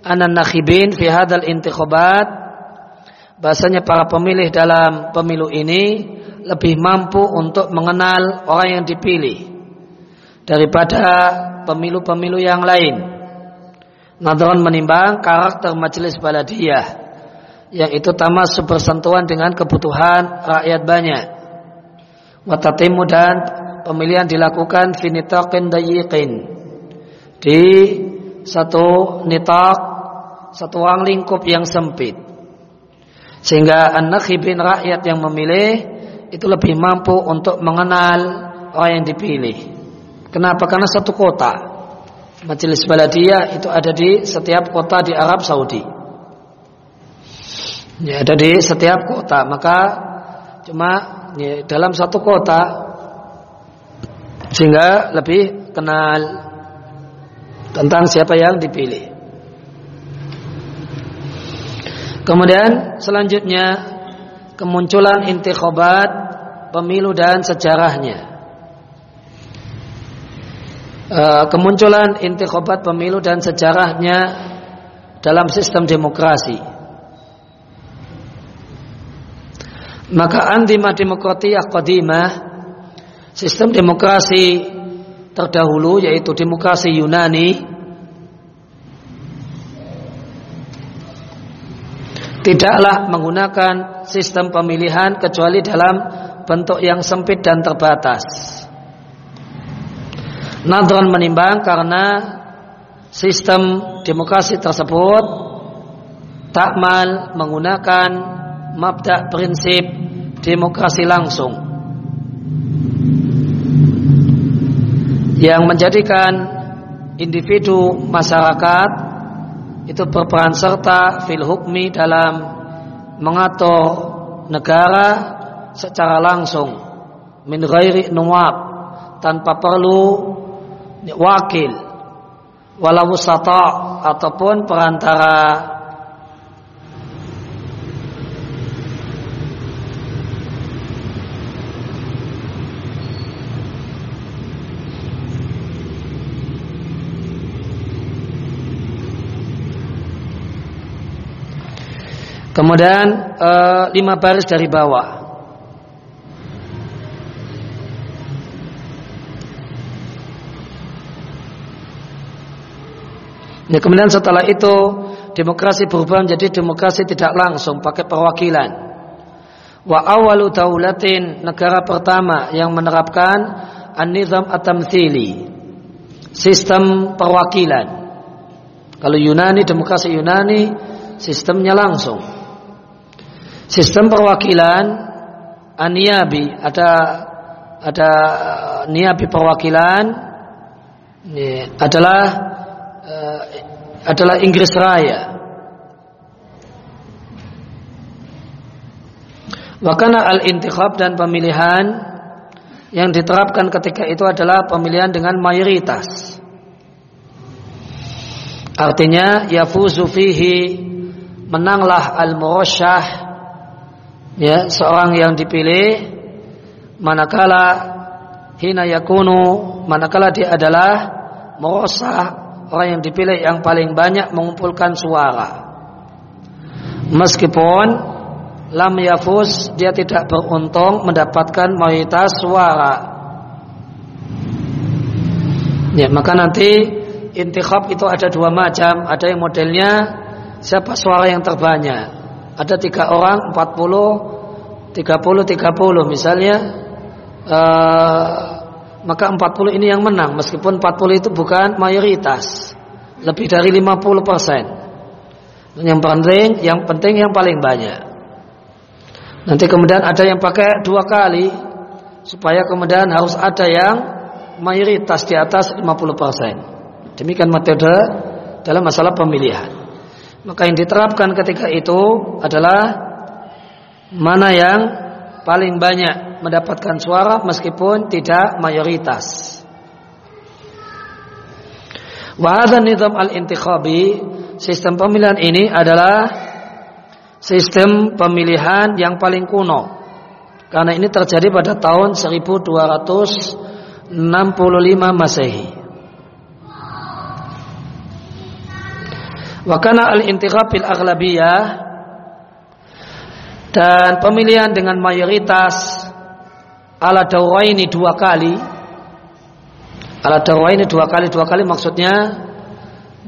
anan nakhibin fi hadal intikhabat bahasanya para pemilih dalam pemilu ini lebih mampu untuk mengenal orang yang dipilih daripada pemilu-pemilu yang lain. Nadron menimbang karakter majelis baladiyah yang itu tamas bersentuhan dengan kebutuhan rakyat banyak. Watatimu dan pemilihan dilakukan finitakin dayiqin di satu nitak satu ruang lingkup yang sempit sehingga anak nakhibin rakyat yang memilih itu lebih mampu untuk mengenal orang yang dipilih. Kenapa? Karena satu kota. Majelis Baladiyah itu ada di setiap kota di Arab Saudi. Ya, ada di setiap kota. Maka cuma ya, dalam satu kota sehingga lebih kenal tentang siapa yang dipilih. Kemudian selanjutnya kemunculan intikhabat pemilu dan sejarahnya. E, kemunculan intikhabat pemilu dan sejarahnya dalam sistem demokrasi. Maka antimah demokratiyah qadimah sistem demokrasi terdahulu yaitu demokrasi Yunani tidaklah menggunakan sistem pemilihan kecuali dalam bentuk yang sempit dan terbatas. Nadron menimbang karena sistem demokrasi tersebut takmal menggunakan mabda prinsip demokrasi langsung yang menjadikan individu masyarakat itu berperan serta fil hukmi dalam mengatur negara secara langsung. Min ghairi nuwab. Tanpa perlu wakil. Walau sata ataupun perantara Kemudian e, lima baris dari bawah. Ya, kemudian setelah itu demokrasi berubah menjadi demokrasi tidak langsung pakai perwakilan. Wa awalu daulatin negara pertama yang menerapkan an-nizam. Sistem perwakilan. Kalau Yunani demokrasi Yunani sistemnya langsung. Sistem perwakilan aniabi ada ada niabi perwakilan ini adalah uh, adalah Inggris Raya. Wakana al-intikhab dan pemilihan yang diterapkan ketika itu adalah pemilihan dengan mayoritas. Artinya yafuzu fihi menanglah al-murasyah ya seorang yang dipilih manakala hina yakunu manakala dia adalah merosah orang yang dipilih yang paling banyak mengumpulkan suara. Meskipun lam yafus dia tidak beruntung mendapatkan mayoritas suara. Ya maka nanti intikhab itu ada dua macam. Ada yang modelnya siapa suara yang terbanyak ada tiga orang 40 30 30 misalnya uh, maka 40 ini yang menang. Meskipun 40 itu bukan mayoritas. Lebih dari 50 persen. Yang penting yang penting yang paling banyak. Nanti kemudian ada yang pakai dua kali supaya kemudian harus ada yang mayoritas di atas 50 persen. Demikian metode dalam masalah pemilihan maka yang diterapkan ketika itu adalah mana yang paling banyak mendapatkan suara meskipun tidak mayoritas. Wahada nizam al-intikhabi sistem pemilihan ini adalah sistem pemilihan yang paling kuno karena ini terjadi pada tahun 1265 Masehi. Wakana al-intikhab bil aghlabiyah. Dan pemilihan dengan mayoritas ala dawaini dua kali. Ala dawaini dua kali dua kali maksudnya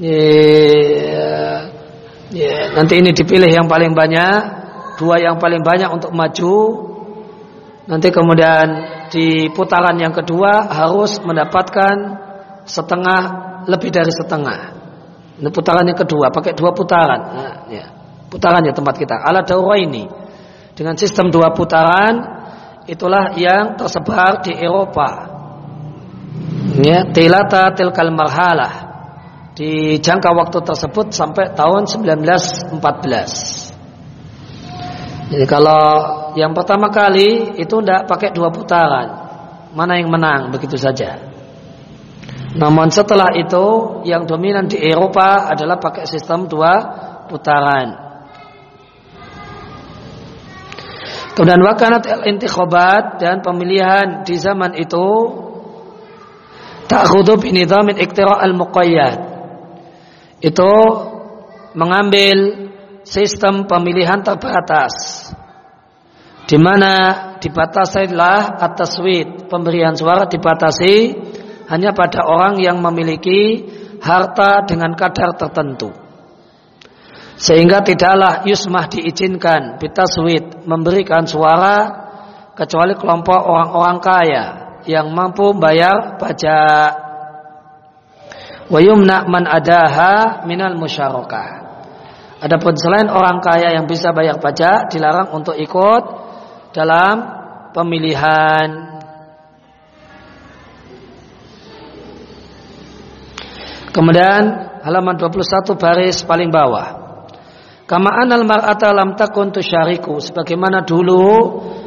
ya, ya, nanti ini dipilih yang paling banyak dua yang paling banyak untuk maju. Nanti kemudian di putaran yang kedua harus mendapatkan setengah lebih dari setengah ini putaran yang kedua, pakai dua putaran. Nah, ya. Putarannya tempat kita. Ala daurah ini. Dengan sistem dua putaran, itulah yang tersebar di Eropa. Ya, tilata tilkal marhalah. Di jangka waktu tersebut sampai tahun 1914. Jadi kalau yang pertama kali itu tidak pakai dua putaran. Mana yang menang begitu saja. Namun setelah itu yang dominan di Eropa adalah pakai sistem dua putaran. Kemudian wakanat al-intikhabat dan pemilihan di zaman itu ta'khudhu bi nizamin iktira' al-muqayyad. Itu mengambil sistem pemilihan terbatas di mana dibatasilah atas taswid pemberian suara dibatasi hanya pada orang yang memiliki harta dengan kadar tertentu. Sehingga tidaklah yusmah diizinkan bitaswid memberikan suara kecuali kelompok orang-orang kaya yang mampu bayar pajak. Wa yumna man adaha minal musyarakah. Adapun selain orang kaya yang bisa bayar pajak dilarang untuk ikut dalam pemilihan. Kemudian halaman 21 baris paling bawah. Kama anal mar'ata lam takun tusyariku sebagaimana dulu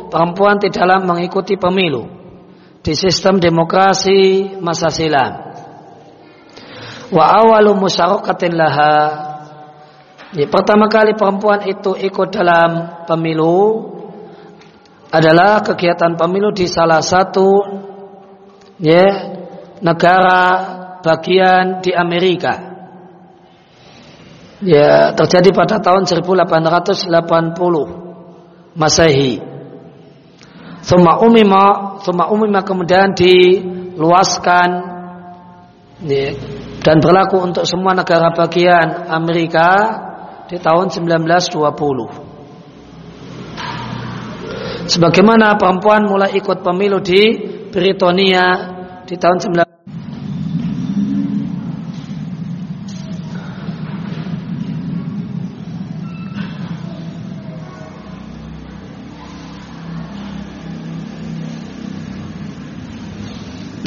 perempuan tidaklah mengikuti pemilu di sistem demokrasi masa silam. Wa awalu musyarakatin laha ya, pertama kali perempuan itu ikut dalam pemilu adalah kegiatan pemilu di salah satu ya negara bagian di Amerika ya terjadi pada tahun 1880 Masehi. Suma umima, suma umima kemudian diluaskan ya, dan berlaku untuk semua negara bagian Amerika di tahun 1920. Sebagaimana perempuan mulai ikut pemilu di Britania di tahun 19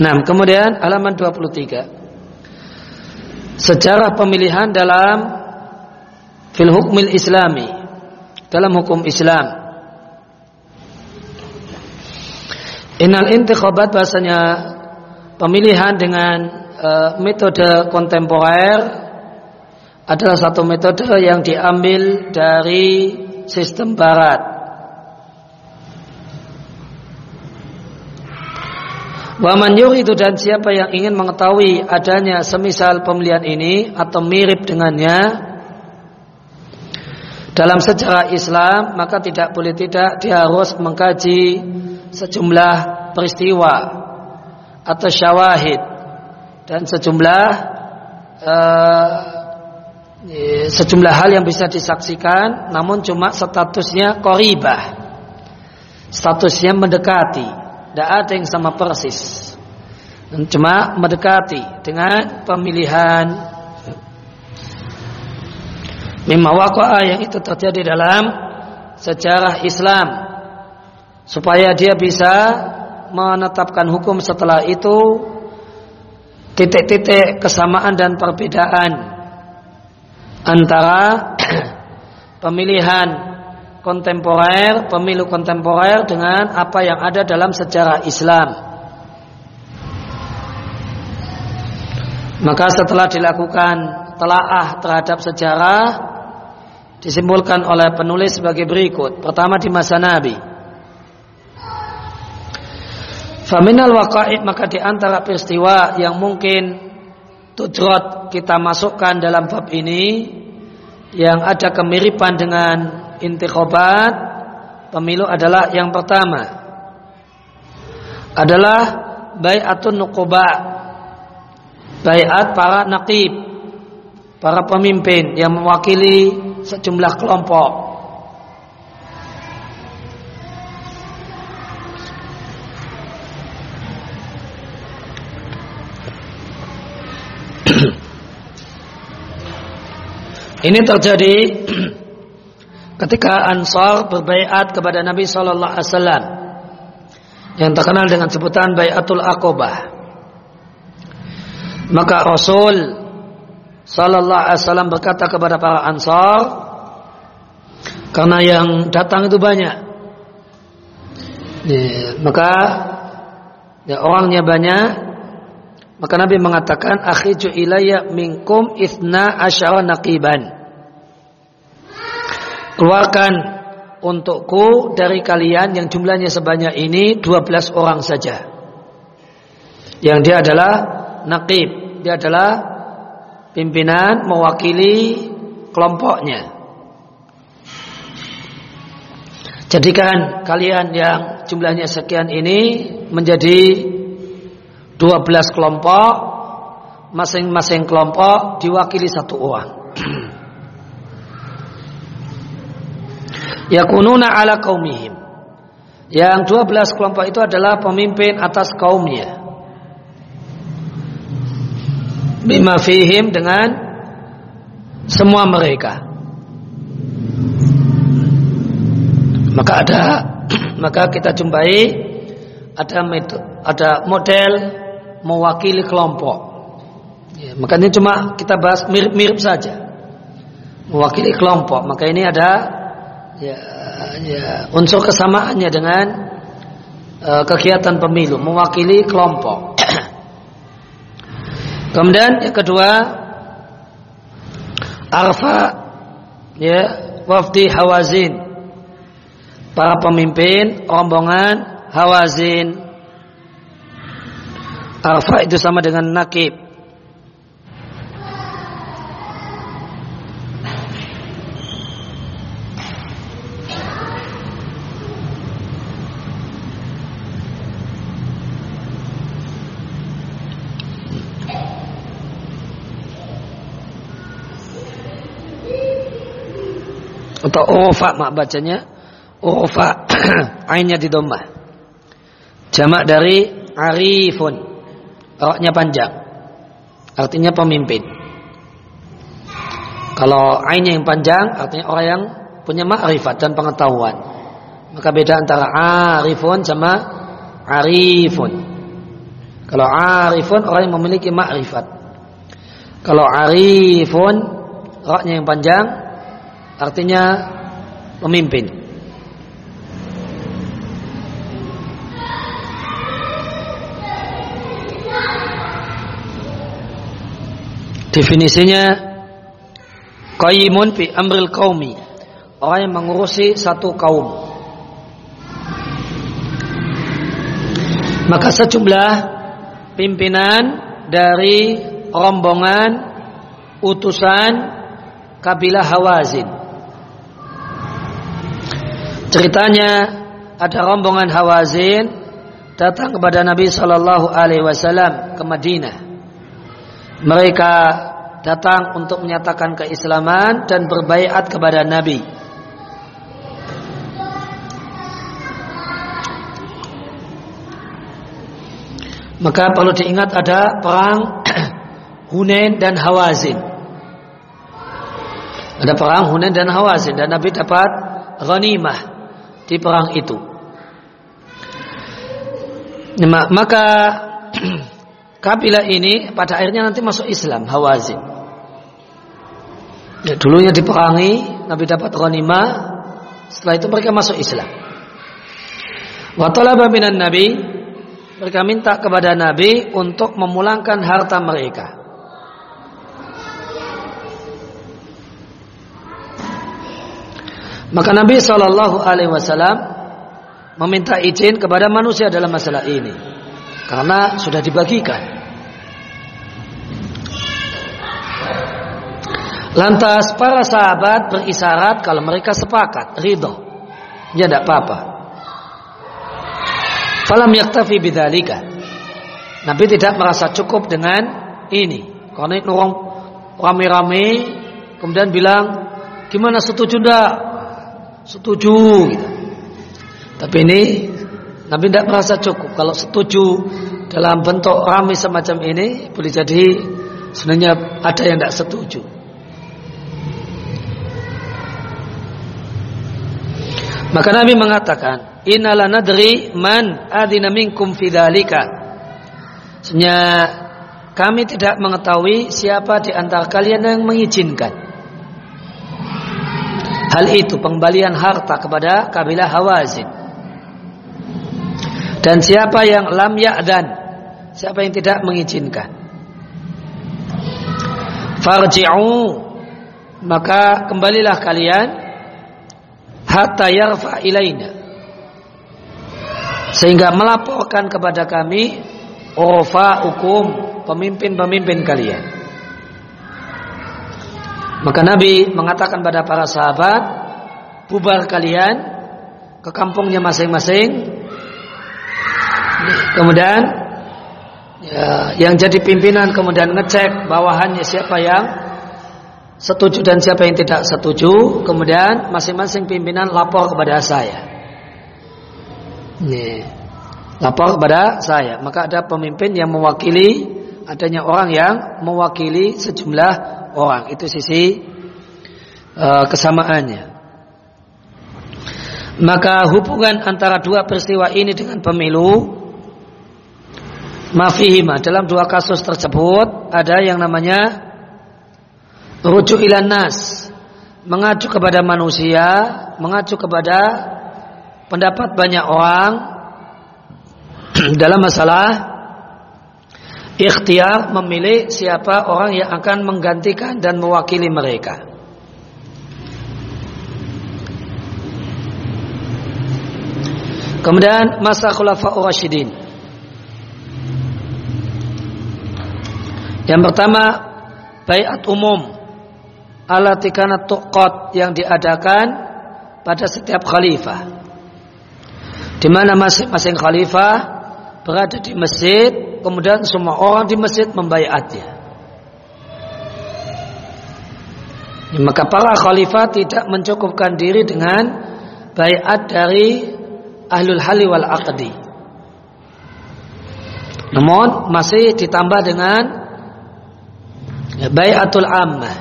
Nah, kemudian halaman 23. Sejarah pemilihan dalam fil hukmil islami. Dalam hukum Islam. Inal intikhabat bahasanya pemilihan dengan e, metode kontemporer adalah satu metode yang diambil dari sistem barat Waman itu dan siapa yang ingin mengetahui adanya semisal pemilihan ini atau mirip dengannya dalam sejarah Islam maka tidak boleh tidak dia harus mengkaji sejumlah peristiwa atau syawahid dan sejumlah uh, sejumlah hal yang bisa disaksikan namun cuma statusnya koribah statusnya mendekati tidak ada yang sama persis. Dan cuma mendekati dengan pemilihan mimma waqa'a yang itu terjadi dalam sejarah Islam supaya dia bisa menetapkan hukum setelah itu titik-titik kesamaan dan perbedaan antara pemilihan kontemporer, pemilu kontemporer dengan apa yang ada dalam sejarah Islam. Maka setelah dilakukan telaah terhadap sejarah disimpulkan oleh penulis sebagai berikut. Pertama di masa Nabi. Faminal waqa'id maka di antara peristiwa yang mungkin tudrot kita masukkan dalam bab ini yang ada kemiripan dengan intikhabat pemilu adalah yang pertama. Adalah bayatun nukuba bayat para nakib para pemimpin yang mewakili sejumlah kelompok. Ini terjadi ketika Ansar berbaiat kepada Nabi Shallallahu Alaihi Wasallam yang terkenal dengan sebutan Bayatul Aqobah. Maka Rasul Sallallahu Alaihi Wasallam berkata kepada para Ansar, karena yang datang itu banyak, ya, maka ya, orangnya banyak, maka Nabi mengatakan, akhiju ilayya minkum ithna asyara naqiban keluarkan untukku dari kalian yang jumlahnya sebanyak ini 12 orang saja. Yang dia adalah naqib, dia adalah pimpinan mewakili kelompoknya. Jadikan kalian yang jumlahnya sekian ini menjadi 12 kelompok, masing-masing kelompok diwakili satu orang. yakununa ala kaumihim. Yang 12 kelompok itu adalah pemimpin atas kaumnya. Bima fihim dengan semua mereka. Maka ada maka kita jumpai ada metode, ada model mewakili kelompok. Ya, maka ini cuma kita bahas mirip-mirip saja. Mewakili kelompok. Maka ini ada ya, ya. Unsur kesamaannya dengan uh, kegiatan pemilu, mewakili kelompok. Kemudian yang kedua Arfa ya wafdi Hawazin. Para pemimpin rombongan Hawazin. Arfa itu sama dengan Nakib atau urufa mak bacanya. Urufa ainnya di domah jamak dari arifun. Roknya panjang. Artinya pemimpin. Kalau ainnya yang panjang artinya orang yang punya makrifat dan pengetahuan. Maka beda antara arifun sama arifun. Kalau arifun orang yang memiliki makrifat. Kalau arifun roknya yang panjang artinya pemimpin. Definisinya Qayyimun fi amril qaumi. Orang yang mengurusi satu kaum. Maka sejumlah pimpinan dari rombongan utusan kabilah Hawazin Ceritanya ada rombongan Hawazin datang kepada Nabi Shallallahu Alaihi Wasallam ke Madinah. Mereka datang untuk menyatakan keislaman dan berbaiat kepada Nabi. Maka perlu diingat ada perang Hunain dan Hawazin. Ada perang Hunain dan Hawazin dan Nabi dapat ghanimah di perang itu. Maka kabilah ini pada akhirnya nanti masuk Islam Hawazin. Ya, dulunya diperangi, Nabi dapat ghanimah, setelah itu mereka masuk Islam. Wa talaba Nabi, mereka minta kepada Nabi untuk memulangkan harta mereka. Maka Nabi Shallallahu Alaihi Wasallam meminta izin kepada manusia dalam masalah ini karena sudah dibagikan. Lantas para sahabat berisyarat kalau mereka sepakat, ridho, ya tidak apa-apa. Falam yaktafi bidalika. Nabi tidak merasa cukup dengan ini. Karena itu orang rame-rame kemudian bilang, gimana setuju ndak setuju gitu. Tapi ini Nabi tidak merasa cukup kalau setuju dalam bentuk ramai semacam ini boleh jadi sebenarnya ada yang tidak setuju. Maka Nabi mengatakan, "Innala nadri man adina minkum fidzalika." Sebenarnya kami tidak mengetahui siapa di antara kalian yang mengizinkan hal itu pengembalian harta kepada kabilah Hawazin. Dan siapa yang lam ya'dan, siapa yang tidak mengizinkan. Farji'u maka kembalilah kalian hatta yarfa ilaina sehingga melaporkan kepada kami urfa hukum pemimpin-pemimpin kalian maka Nabi mengatakan pada para sahabat, bubar kalian ke kampungnya masing-masing. Kemudian ya, yang jadi pimpinan kemudian ngecek bawahannya siapa yang setuju dan siapa yang tidak setuju. Kemudian masing-masing pimpinan lapor kepada saya. Nih, lapor kepada saya. Maka ada pemimpin yang mewakili, adanya orang yang mewakili sejumlah orang. Itu sisi uh, kesamaannya. Maka hubungan antara dua peristiwa ini dengan pemilu mafihima dalam dua kasus tersebut ada yang namanya rujuk ilan nas mengacu kepada manusia mengacu kepada pendapat banyak orang dalam masalah ikhtiar memilih siapa orang yang akan menggantikan dan mewakili mereka. Kemudian masa khulafa'ur rasyidin. Yang pertama bayat umum ala tikana tuqat yang diadakan pada setiap khalifah. Di mana masing-masing khalifah berada di masjid, kemudian semua orang di masjid membayatnya. Maka para khalifah tidak mencukupkan diri dengan bayat dari ahlul hali wal aqdi. Namun masih ditambah dengan bayatul ammah.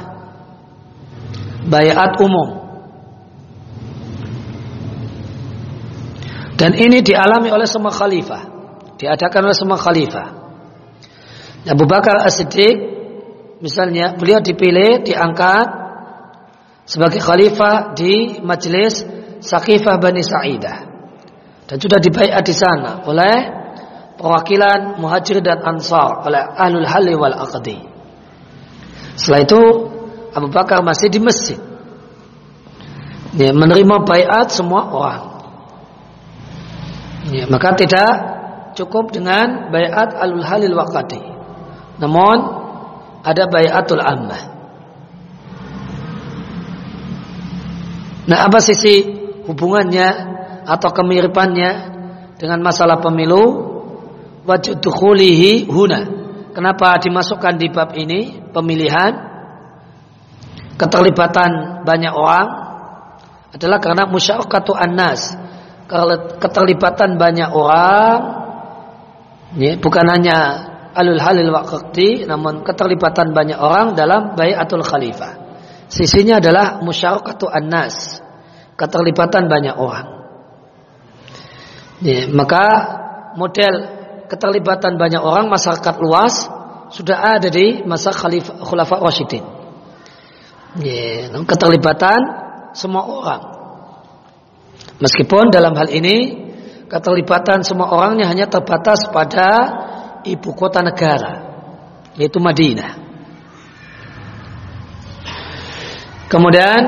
Bayat umum. Dan ini dialami oleh semua khalifah. Diadakan oleh semua khalifah. Abu Bakar As-Siddiq misalnya beliau dipilih, diangkat sebagai khalifah di majelis Saqifah Bani Sa'idah. Dan sudah dibayar di sana oleh perwakilan Muhajir dan Ansar oleh Ahlul Halli wal Aqdi. Setelah itu Abu Bakar masih di masjid. Ya, menerima bayat semua orang. Ya, maka tidak cukup dengan bayat alul halil waqati. Namun ada bayatul ammah. Nah, apa sisi hubungannya atau kemiripannya dengan masalah pemilu? Wajud dukhulihi huna. Kenapa dimasukkan di bab ini pemilihan keterlibatan banyak orang adalah karena musyarakatu annas keterlibatan banyak orang ya, bukan hanya alul halil waqti namun keterlibatan banyak orang dalam bayatul khalifah. Sisinya adalah musyarakatu annas keterlibatan banyak orang. Ya, maka model keterlibatan banyak orang masyarakat luas sudah ada di masa khalifah khulafa Rasyidin ya, keterlibatan semua orang. Meskipun dalam hal ini keterlibatan semua orangnya hanya terbatas pada ibu kota negara, yaitu Madinah. Kemudian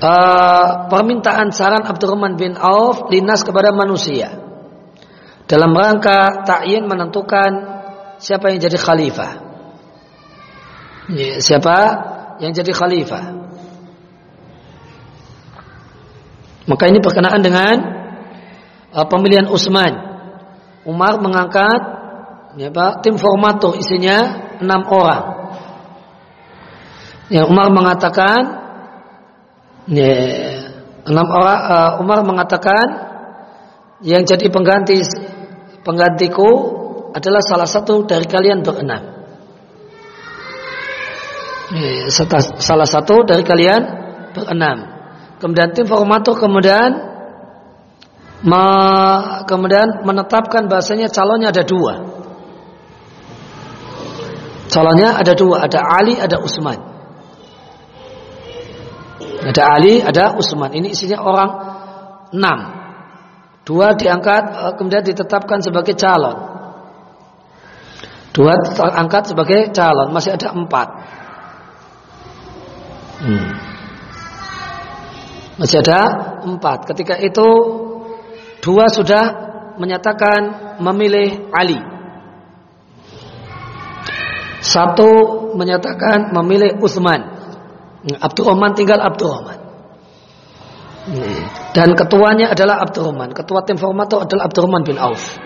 uh, permintaan saran Abdurrahman bin Auf linas kepada manusia dalam rangka takyin menentukan siapa yang jadi khalifah. Siapa yang jadi khalifah? Maka ini berkenaan dengan uh, pemilihan Utsman. Umar mengangkat ya Pak, tim formatur isinya enam orang. Ya, Umar mengatakan ya, enam orang uh, Umar mengatakan yang jadi pengganti penggantiku adalah salah satu dari kalian berenam. Ya, salah satu dari kalian berenam. Kemudian tim formatur kemudian me, kemudian menetapkan bahasanya calonnya ada dua. Calonnya ada dua, ada Ali, ada Utsman. Ada Ali, ada Utsman. Ini isinya orang enam. Dua diangkat eh, kemudian ditetapkan sebagai calon. Dua terangkat sebagai calon, masih ada empat. Hmm. Masih ada empat. Ketika itu dua sudah menyatakan memilih Ali. Satu menyatakan memilih Utsman. Abdurrahman tinggal Abdurrahman. Dan ketuanya adalah Abdurrahman. Ketua tim formator adalah Abdurrahman bin Auf.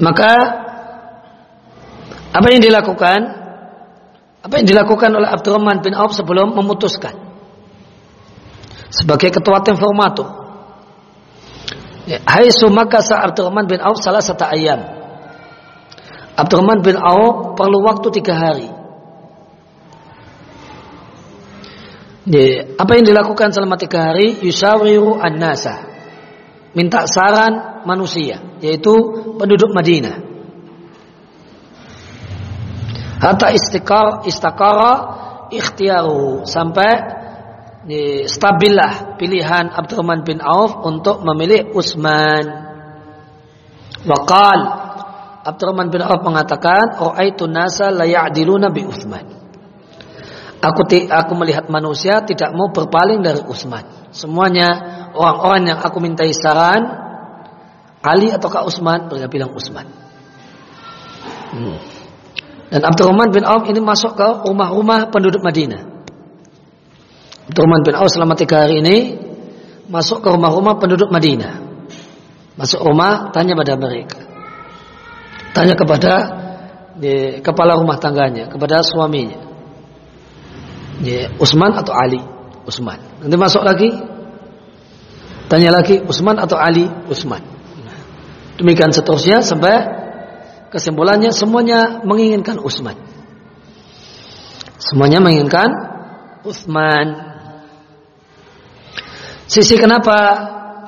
Maka Apa yang dilakukan? Apa yang dilakukan oleh Abdurrahman bin Auf sebelum memutuskan? Sebagai ketua tim formatur. Ya, Hai sumakasa Abdurrahman bin Auf salah satu ayam. Abdurrahman bin Auf perlu waktu tiga hari. Ya, apa yang dilakukan selama tiga hari? Yusawiru an-nasa. Minta saran manusia, yaitu penduduk Madinah. Hatta istikar, istakara ikhtiaru sampai stabillah pilihan Abdurrahman bin Auf untuk memilih Utsman. Waqal Abdurrahman bin Auf mengatakan, "Ra'aitu nasa la ya'diluna bi Utsman." Aku aku melihat manusia tidak mau berpaling dari Utsman. Semuanya orang-orang yang aku mintai saran Ali ataukah Utsman, mereka bilang Utsman. Hmm. Dan Abdurrahman bin Auf ini masuk ke rumah-rumah penduduk Madinah. Abdurrahman bin Auf selama tiga hari ini masuk ke rumah-rumah penduduk Madinah. Masuk rumah, tanya pada mereka. Tanya kepada ya, kepala rumah tangganya, kepada suaminya. Ya, Usman atau Ali? Usman. Nanti masuk lagi, tanya lagi Usman atau Ali? Usman. Demikian seterusnya sampai kesimpulannya semuanya menginginkan Usman. Semuanya menginginkan Utsman. Sisi kenapa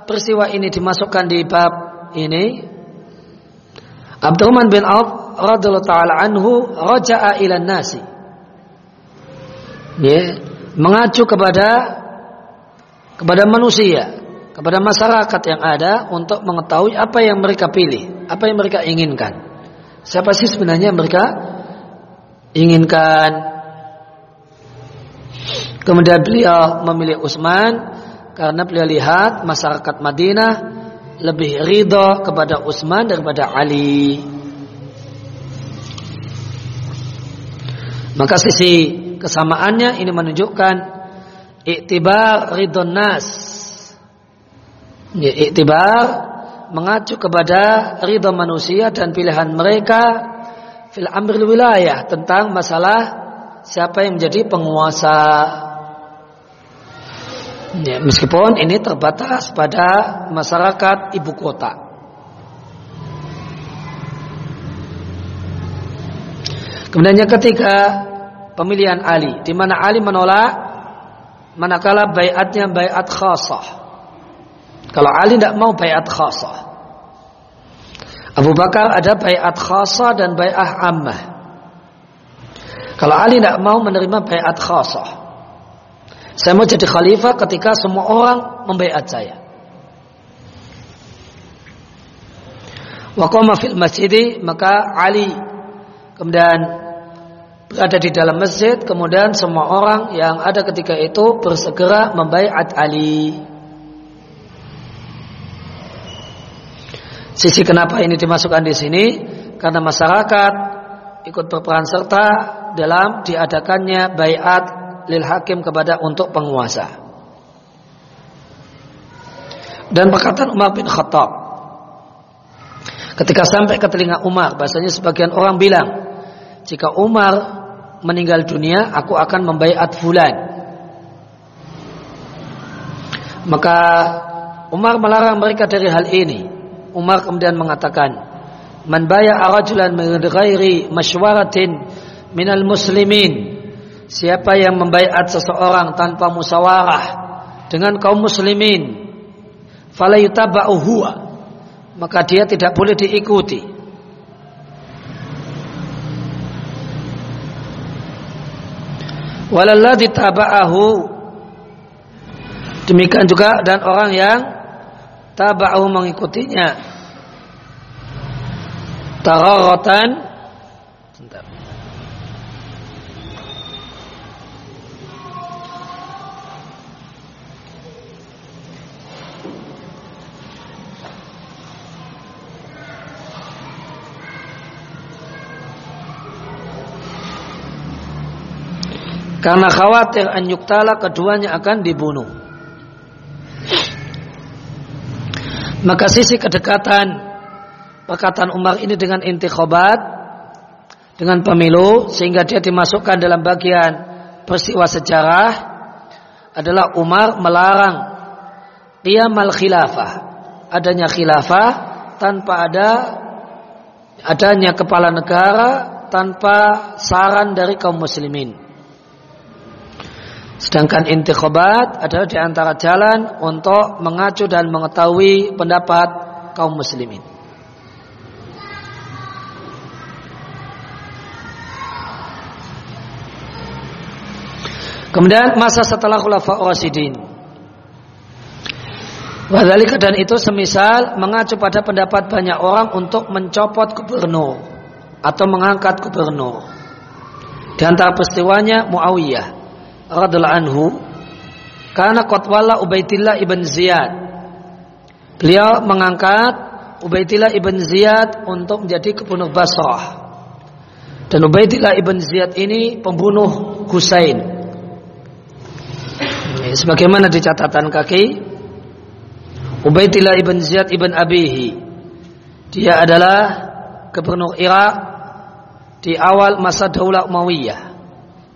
peristiwa ini dimasukkan di bab ini? Abdurrahman bin Auf radhiyallahu taala anhu raja'a ila nasi. Ya, mengacu kepada kepada manusia, kepada masyarakat yang ada untuk mengetahui apa yang mereka pilih, apa yang mereka inginkan. Siapa sih sebenarnya mereka inginkan? Kemudian beliau memilih Utsman karena beliau lihat masyarakat Madinah lebih ridho kepada Utsman daripada Ali. Maka sisi kesamaannya ini menunjukkan iktibar ridho nas. Ya, iktibar mengacu kepada ridho manusia dan pilihan mereka fil amril wilayah tentang masalah siapa yang menjadi penguasa Ya, meskipun ini terbatas pada masyarakat ibu kota. Kemudian yang ketiga pemilihan Ali, di mana Ali menolak manakala bayatnya bayat khasah. Kalau Ali tidak mau bayat khasah. Abu Bakar ada bayat khasah dan bayat ammah. Kalau Ali tidak mau menerima bayat khasah. Saya mau jadi khalifah ketika semua orang membaiat saya. Waqama fil masjid maka Ali kemudian berada di dalam masjid kemudian semua orang yang ada ketika itu bersegera membaiat Ali. Sisi kenapa ini dimasukkan di sini? Karena masyarakat ikut berperan serta dalam diadakannya bayat lil hakim kepada untuk penguasa. Dan perkataan Umar bin Khattab ketika sampai ke telinga Umar, bahasanya sebagian orang bilang, jika Umar meninggal dunia, aku akan membaiat fulan. Maka Umar melarang mereka dari hal ini. Umar kemudian mengatakan, "Man baya'a rajulan min ghairi masyawaratin minal muslimin Siapa yang membaiat seseorang tanpa musyawarah dengan kaum muslimin, fala yutaba'u huwa, maka dia tidak boleh diikuti. Walalladzi taba'ahu. Demikian juga dan orang yang taba'ahu mengikutinya. Tararatan Karena khawatir an yuktala keduanya akan dibunuh. Maka sisi kedekatan perkataan Umar ini dengan intikhabat dengan pemilu sehingga dia dimasukkan dalam bagian peristiwa sejarah adalah Umar melarang qiyamal khilafah adanya khilafah tanpa ada adanya kepala negara tanpa saran dari kaum muslimin sedangkan intikhabat adalah di antara jalan untuk mengacu dan mengetahui pendapat kaum muslimin Kemudian masa setelah khulafa Rasidin. Wadhalika dan itu semisal mengacu pada pendapat banyak orang untuk mencopot gubernur atau mengangkat gubernur. Di antara peristiwanya Muawiyah radhiallahu anhu karena kotwala Ubaidillah ibn Ziyad. Beliau mengangkat Ubaidillah ibn Ziyad untuk menjadi gubernur Basrah. Dan Ubaidillah ibn Ziyad ini pembunuh Husain sebagaimana di catatan kaki Ubaidillah ibn Ziyad ibn Abihi dia adalah gubernur Irak di awal masa Daulah Umayyah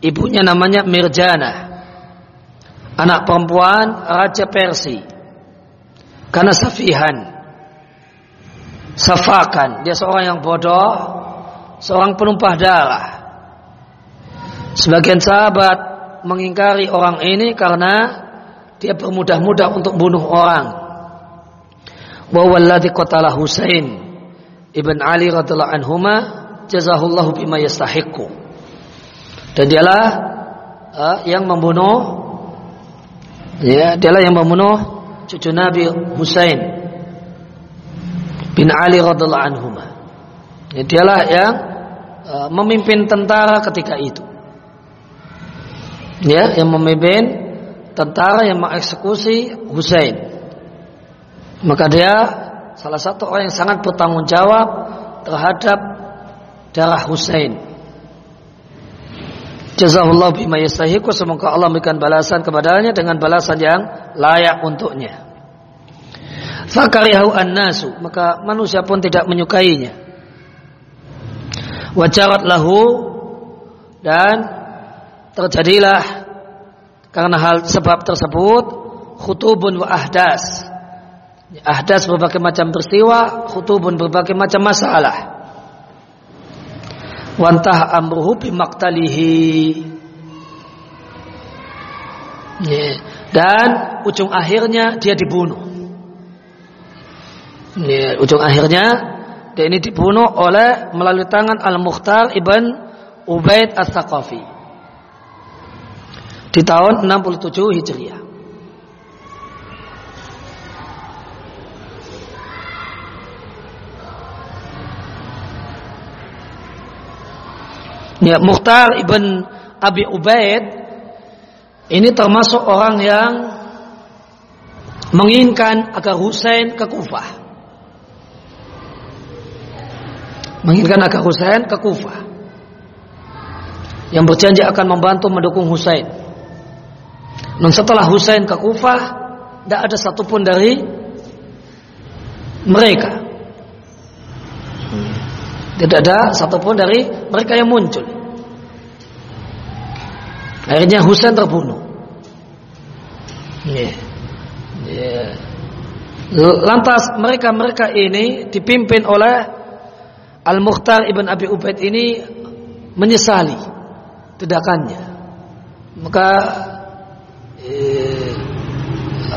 ibunya namanya Mirjana. Anak perempuan Raja Persi. Karena safihan. Safakan. Dia seorang yang bodoh seorang penumpah darah. Sebagian sahabat mengingkari orang ini karena dia bermudah-mudah untuk bunuh orang. Wa walladhi qatala Husain ibn Ali radhiyallahu anhuma jazahullahu bima yastahiqu. Dan dialah uh, yang membunuh ya, dialah yang membunuh cucu Nabi Husain bin Ali radhiyallahu anhuma. Ya, dialah yang uh, memimpin tentara ketika itu ya yang memimpin tentara yang mengeksekusi Husain. Maka dia salah satu orang yang sangat bertanggung jawab terhadap darah Husain. Jazahullah bima yastahiqu. Semoga Allah memberikan balasan kepadanya dengan balasan yang layak untuknya. Fakarihu an-nasu. Maka manusia pun tidak menyukainya. Wajarat lahu. Dan terjadilah karena hal sebab tersebut khutubun wa ahdas. Ahdas berbagai macam peristiwa khutubun berbagai macam masalah wantah amruhu bimaktalihi dan ujung akhirnya dia dibunuh. Ujung akhirnya dia ini dibunuh oleh melalui tangan Al-Mukhtar ibn Ubaid As-Saqafi di tahun 67 Hijriah. Ya, Mukhtar ibn Abi Ubaid ini termasuk orang yang menginginkan agar Husain ke Kufah. Menginginkan agar Husain ke Kufah. Yang berjanji akan membantu mendukung Husain. Dan setelah Husain ke Kufah, tidak ada satupun dari mereka. Tidak ada satupun dari mereka yang muncul. Akhirnya Husain terbunuh. Yeah. Yeah. Lantas mereka-mereka ini dipimpin oleh Al-Mukhtar ibn Abi Ubaid ini menyesali tindakannya. Maka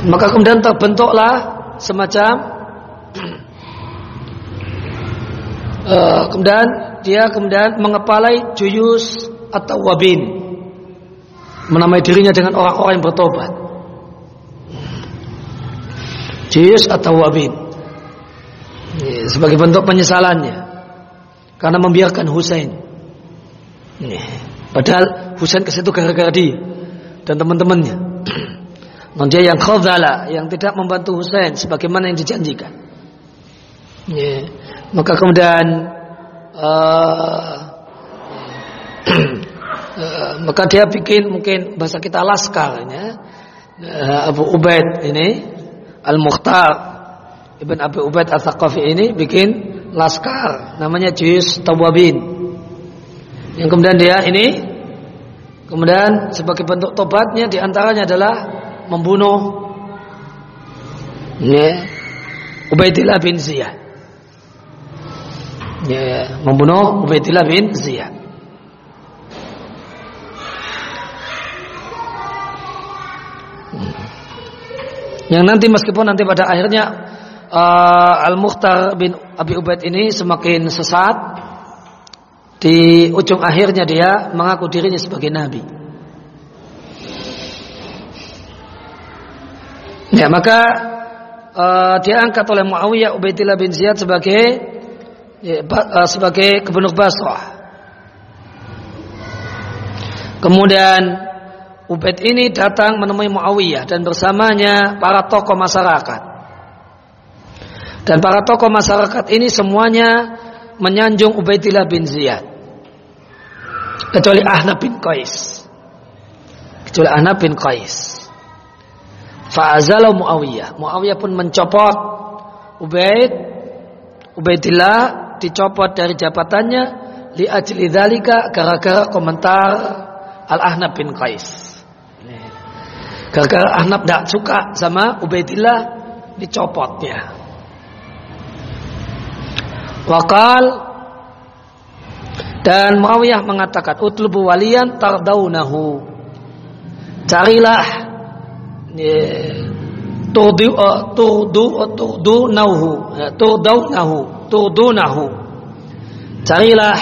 maka kemudian terbentuklah semacam uh, kemudian dia kemudian mengepalai juyus atau wabin menamai dirinya dengan orang-orang yang bertobat. Juyus atau wabin sebagai bentuk penyesalannya. Karena membiarkan Husain. Padahal Husain ke situ gara-gara dia dan teman-temannya. Non dia yang khazala yang tidak membantu Husain sebagaimana yang dijanjikan. Maka kemudian uh, maka dia bikin mungkin bahasa kita laskar ya. Abu Ubaid ini Al-Mukhtar Ibn Abu Ubaid Al-Thaqafi ini bikin laskar namanya Juyus Tawabin Yang kemudian dia ini kemudian sebagai bentuk tobatnya di antaranya adalah membunuh ya, Ubaidillah bin Ziyad. Ya, membunuh Ubaidillah bin Ziyad. Yang nanti meskipun nanti pada akhirnya uh, Al-Mukhtar bin Abi Ubaid ini semakin sesat di ujung akhirnya dia mengaku dirinya sebagai nabi. Ya, maka uh, diangkat oleh Muawiyah Ubaidillah bin Ziyad sebagai ya, uh, sebagai gubernur Basrah. Kemudian Ubaid ini datang menemui Muawiyah dan bersamanya para tokoh masyarakat. Dan para tokoh masyarakat ini semuanya menyanjung Ubaidillah bin Ziyad. Kecuali Ahnab bin Qais. Kecuali Ahnab bin Qais. Fa'azalau Muawiyah. Muawiyah pun mencopot Ubaid. Ubaidillah dicopot dari jabatannya li ajli dzalika gara-gara komentar Al-Ahnab bin Qais. Gara-gara tidak suka sama Ubaidillah dicopotnya. Wakal dan Muawiyah mengatakan utlubu walian tardaunahu. Carilah turdu uh, turdu uh, turdu ya, turdaunahu turdunahu. Carilah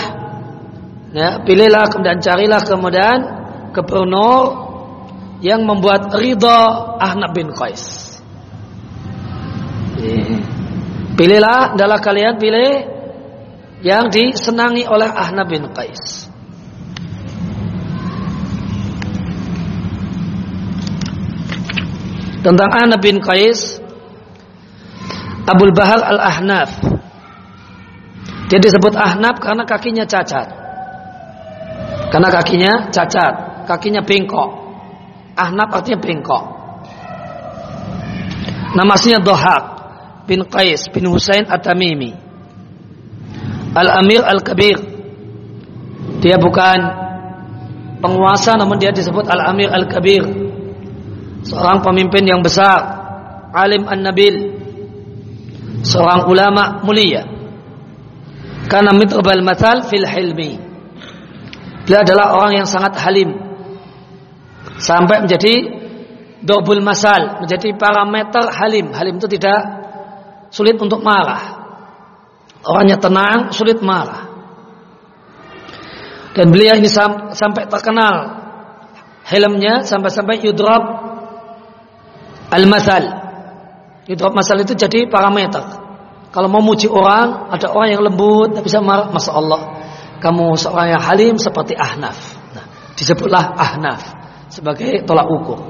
ya, pilihlah kemudian carilah kemudian gubernur yang membuat ridha Ahnab bin Qais. Pilihlah adalah kalian pilih yang disenangi oleh Ahnab bin Qais. Tentang Ahnab bin Qais Abul Bahar al-Ahnaf Dia disebut Ahnaf karena kakinya cacat Karena kakinya cacat Kakinya bengkok Ahnab artinya bengkok. Namanya Dohak bin Qais bin Husain At-Tamimi. Al-Amir Al-Kabir. Dia bukan penguasa namun dia disebut Al-Amir Al-Kabir. Seorang pemimpin yang besar, alim an-nabil. Seorang ulama mulia. Karena mitrbal matal fil hilmi. Dia adalah orang yang sangat halim sampai menjadi dobul masal, menjadi parameter halim. Halim itu tidak sulit untuk marah. Orangnya tenang, sulit marah. Dan beliau ini sam sampai terkenal helmnya sampai-sampai yudrob al-masal. Yudrob masal itu jadi parameter. Kalau mau muji orang, ada orang yang lembut, tidak bisa marah. Allah, kamu seorang yang halim seperti Ahnaf. Nah, disebutlah Ahnaf sebagai tolak ukur.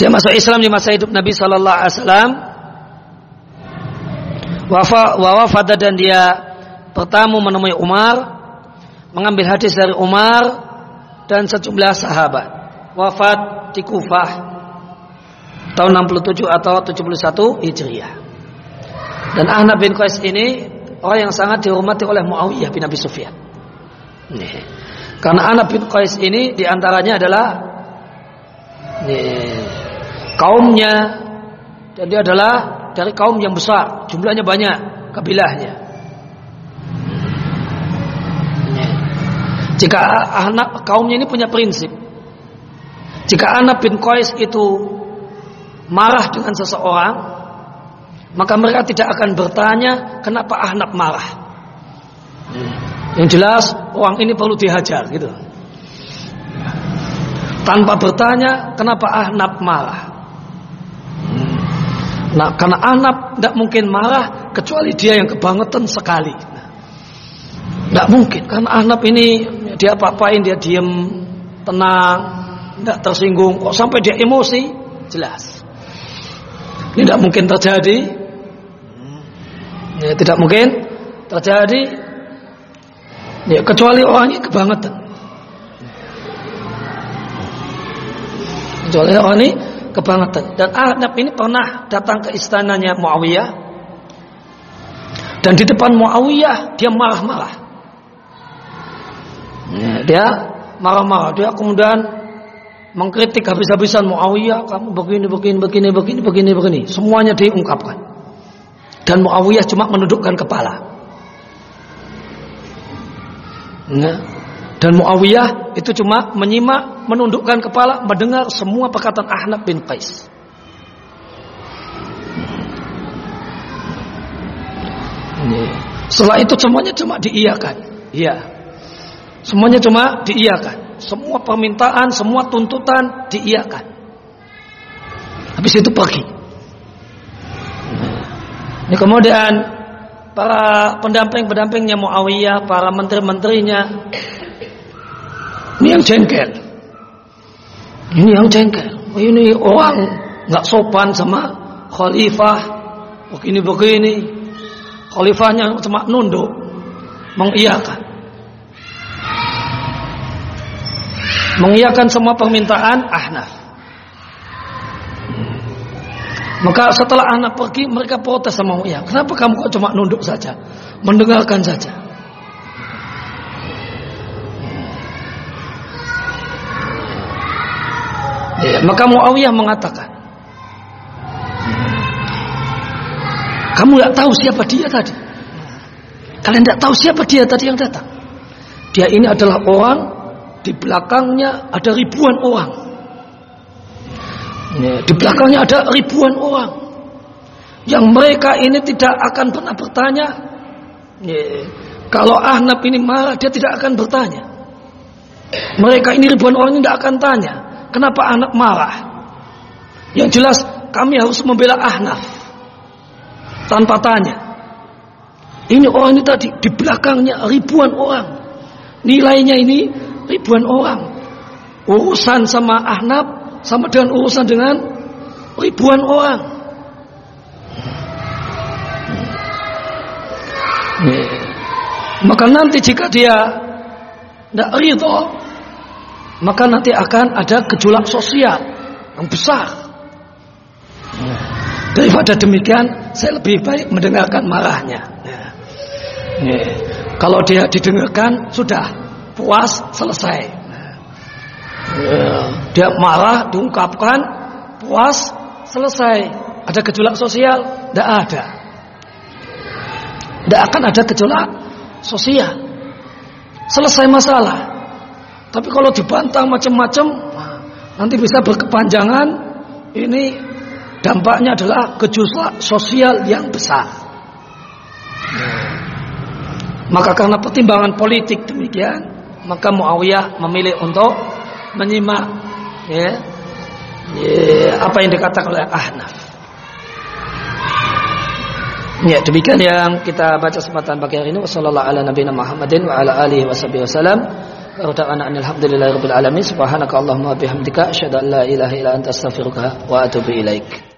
Dia masuk Islam di masa hidup Nabi Sallallahu Alaihi Wasallam. Wafat dan dia pertama menemui Umar, mengambil hadis dari Umar dan sejumlah sahabat. Wafat di Kufah tahun 67 atau 71 Hijriah. Dan Ahnab bin Qais ini orang yang sangat dihormati oleh Muawiyah bin Abi Sufyan. Nih. Karena anak bin Qais ini di antaranya adalah nih, kaumnya dan dia adalah dari kaum yang besar, jumlahnya banyak, kabilahnya. Nih. Jika anak kaumnya ini punya prinsip, jika anak bin Qais itu marah dengan seseorang, maka mereka tidak akan bertanya kenapa anak marah. Yang jelas orang ini perlu dihajar gitu. Tanpa bertanya kenapa Ahnab marah. Nah, karena Ahnab tidak mungkin marah kecuali dia yang kebangetan sekali. Tidak mungkin karena Ahnab ini dia apa-apain dia diem tenang, tidak tersinggung. Kok sampai dia emosi? Jelas. Ini tidak mungkin terjadi. Ya, tidak mungkin terjadi Ya, kecuali orangnya kebangetan. Kecuali orang ini kebangetan. Dan Ahnaf ini pernah datang ke istananya Muawiyah. Dan di depan Muawiyah dia marah-marah. Ya, dia marah-marah. Dia kemudian mengkritik habis-habisan Muawiyah, kamu begini, begini, begini, begini, begini, begini. Semuanya diungkapkan. Dan Muawiyah cuma menundukkan kepala. Ya. Dan Muawiyah itu cuma menyimak, menundukkan kepala, mendengar semua perkataan Ahnaf bin Qais. Setelah itu semuanya cuma diiyakan. Iya. Semuanya cuma diiyakan. Semua permintaan, semua tuntutan diiyakan. Habis itu pergi. Ini kemudian para pendamping-pendampingnya Muawiyah, para menteri-menterinya ini yang jengkel. Ini yang jengkel. Ini orang nggak sopan sama khalifah. Begini-begini. Khalifahnya cuma nunduk, mengiyakan. Mengiyakan semua permintaan Ahnaf. Maka setelah anak pergi mereka protes sama Mu'iyah. Kenapa kamu kok cuma nunduk saja? Mendengarkan saja. Ya, maka Muawiyah mengatakan, Kamu nggak tahu siapa dia tadi. Kalian tidak tahu siapa dia tadi yang datang. Dia ini adalah orang di belakangnya ada ribuan orang. Di belakangnya ada ribuan orang yang mereka ini tidak akan pernah bertanya. Kalau Ahnab ini marah, dia tidak akan bertanya. Mereka ini ribuan orang ini tidak akan tanya, kenapa anak marah? Yang jelas kami harus membela Ahnaf tanpa tanya. Ini orang ini tadi di belakangnya ribuan orang. Nilainya ini ribuan orang. Urusan sama Ahnab sama dengan urusan dengan ribuan orang. Maka nanti jika dia tidak ridho, maka nanti akan ada gejolak sosial yang besar. Daripada demikian, saya lebih baik mendengarkan marahnya. Ya. Ya. Kalau dia didengarkan, sudah puas selesai. Dia marah, diungkapkan, puas selesai. Ada gejolak sosial? Tidak ada. Tidak akan ada gejolak sosial. Selesai masalah. Tapi kalau dibantah macam-macam, nanti bisa berkepanjangan. Ini dampaknya adalah gejolak sosial yang besar. Maka karena pertimbangan politik demikian, maka Muawiyah memilih untuk menyimak ya, ya apa yang dikatakan oleh Ahnaf. Ya, demikian yang kita baca kesempatan pagi hari ini. Wassallallahu ala nabiyina Muhammadin wa ala alihi wasallam. Wa ta'ala alhamdulillahi rabbil alamin. Subhanaka Allahumma bihamdika asyhadu an la ilaha illa anta astaghfiruka wa atubu ilaik.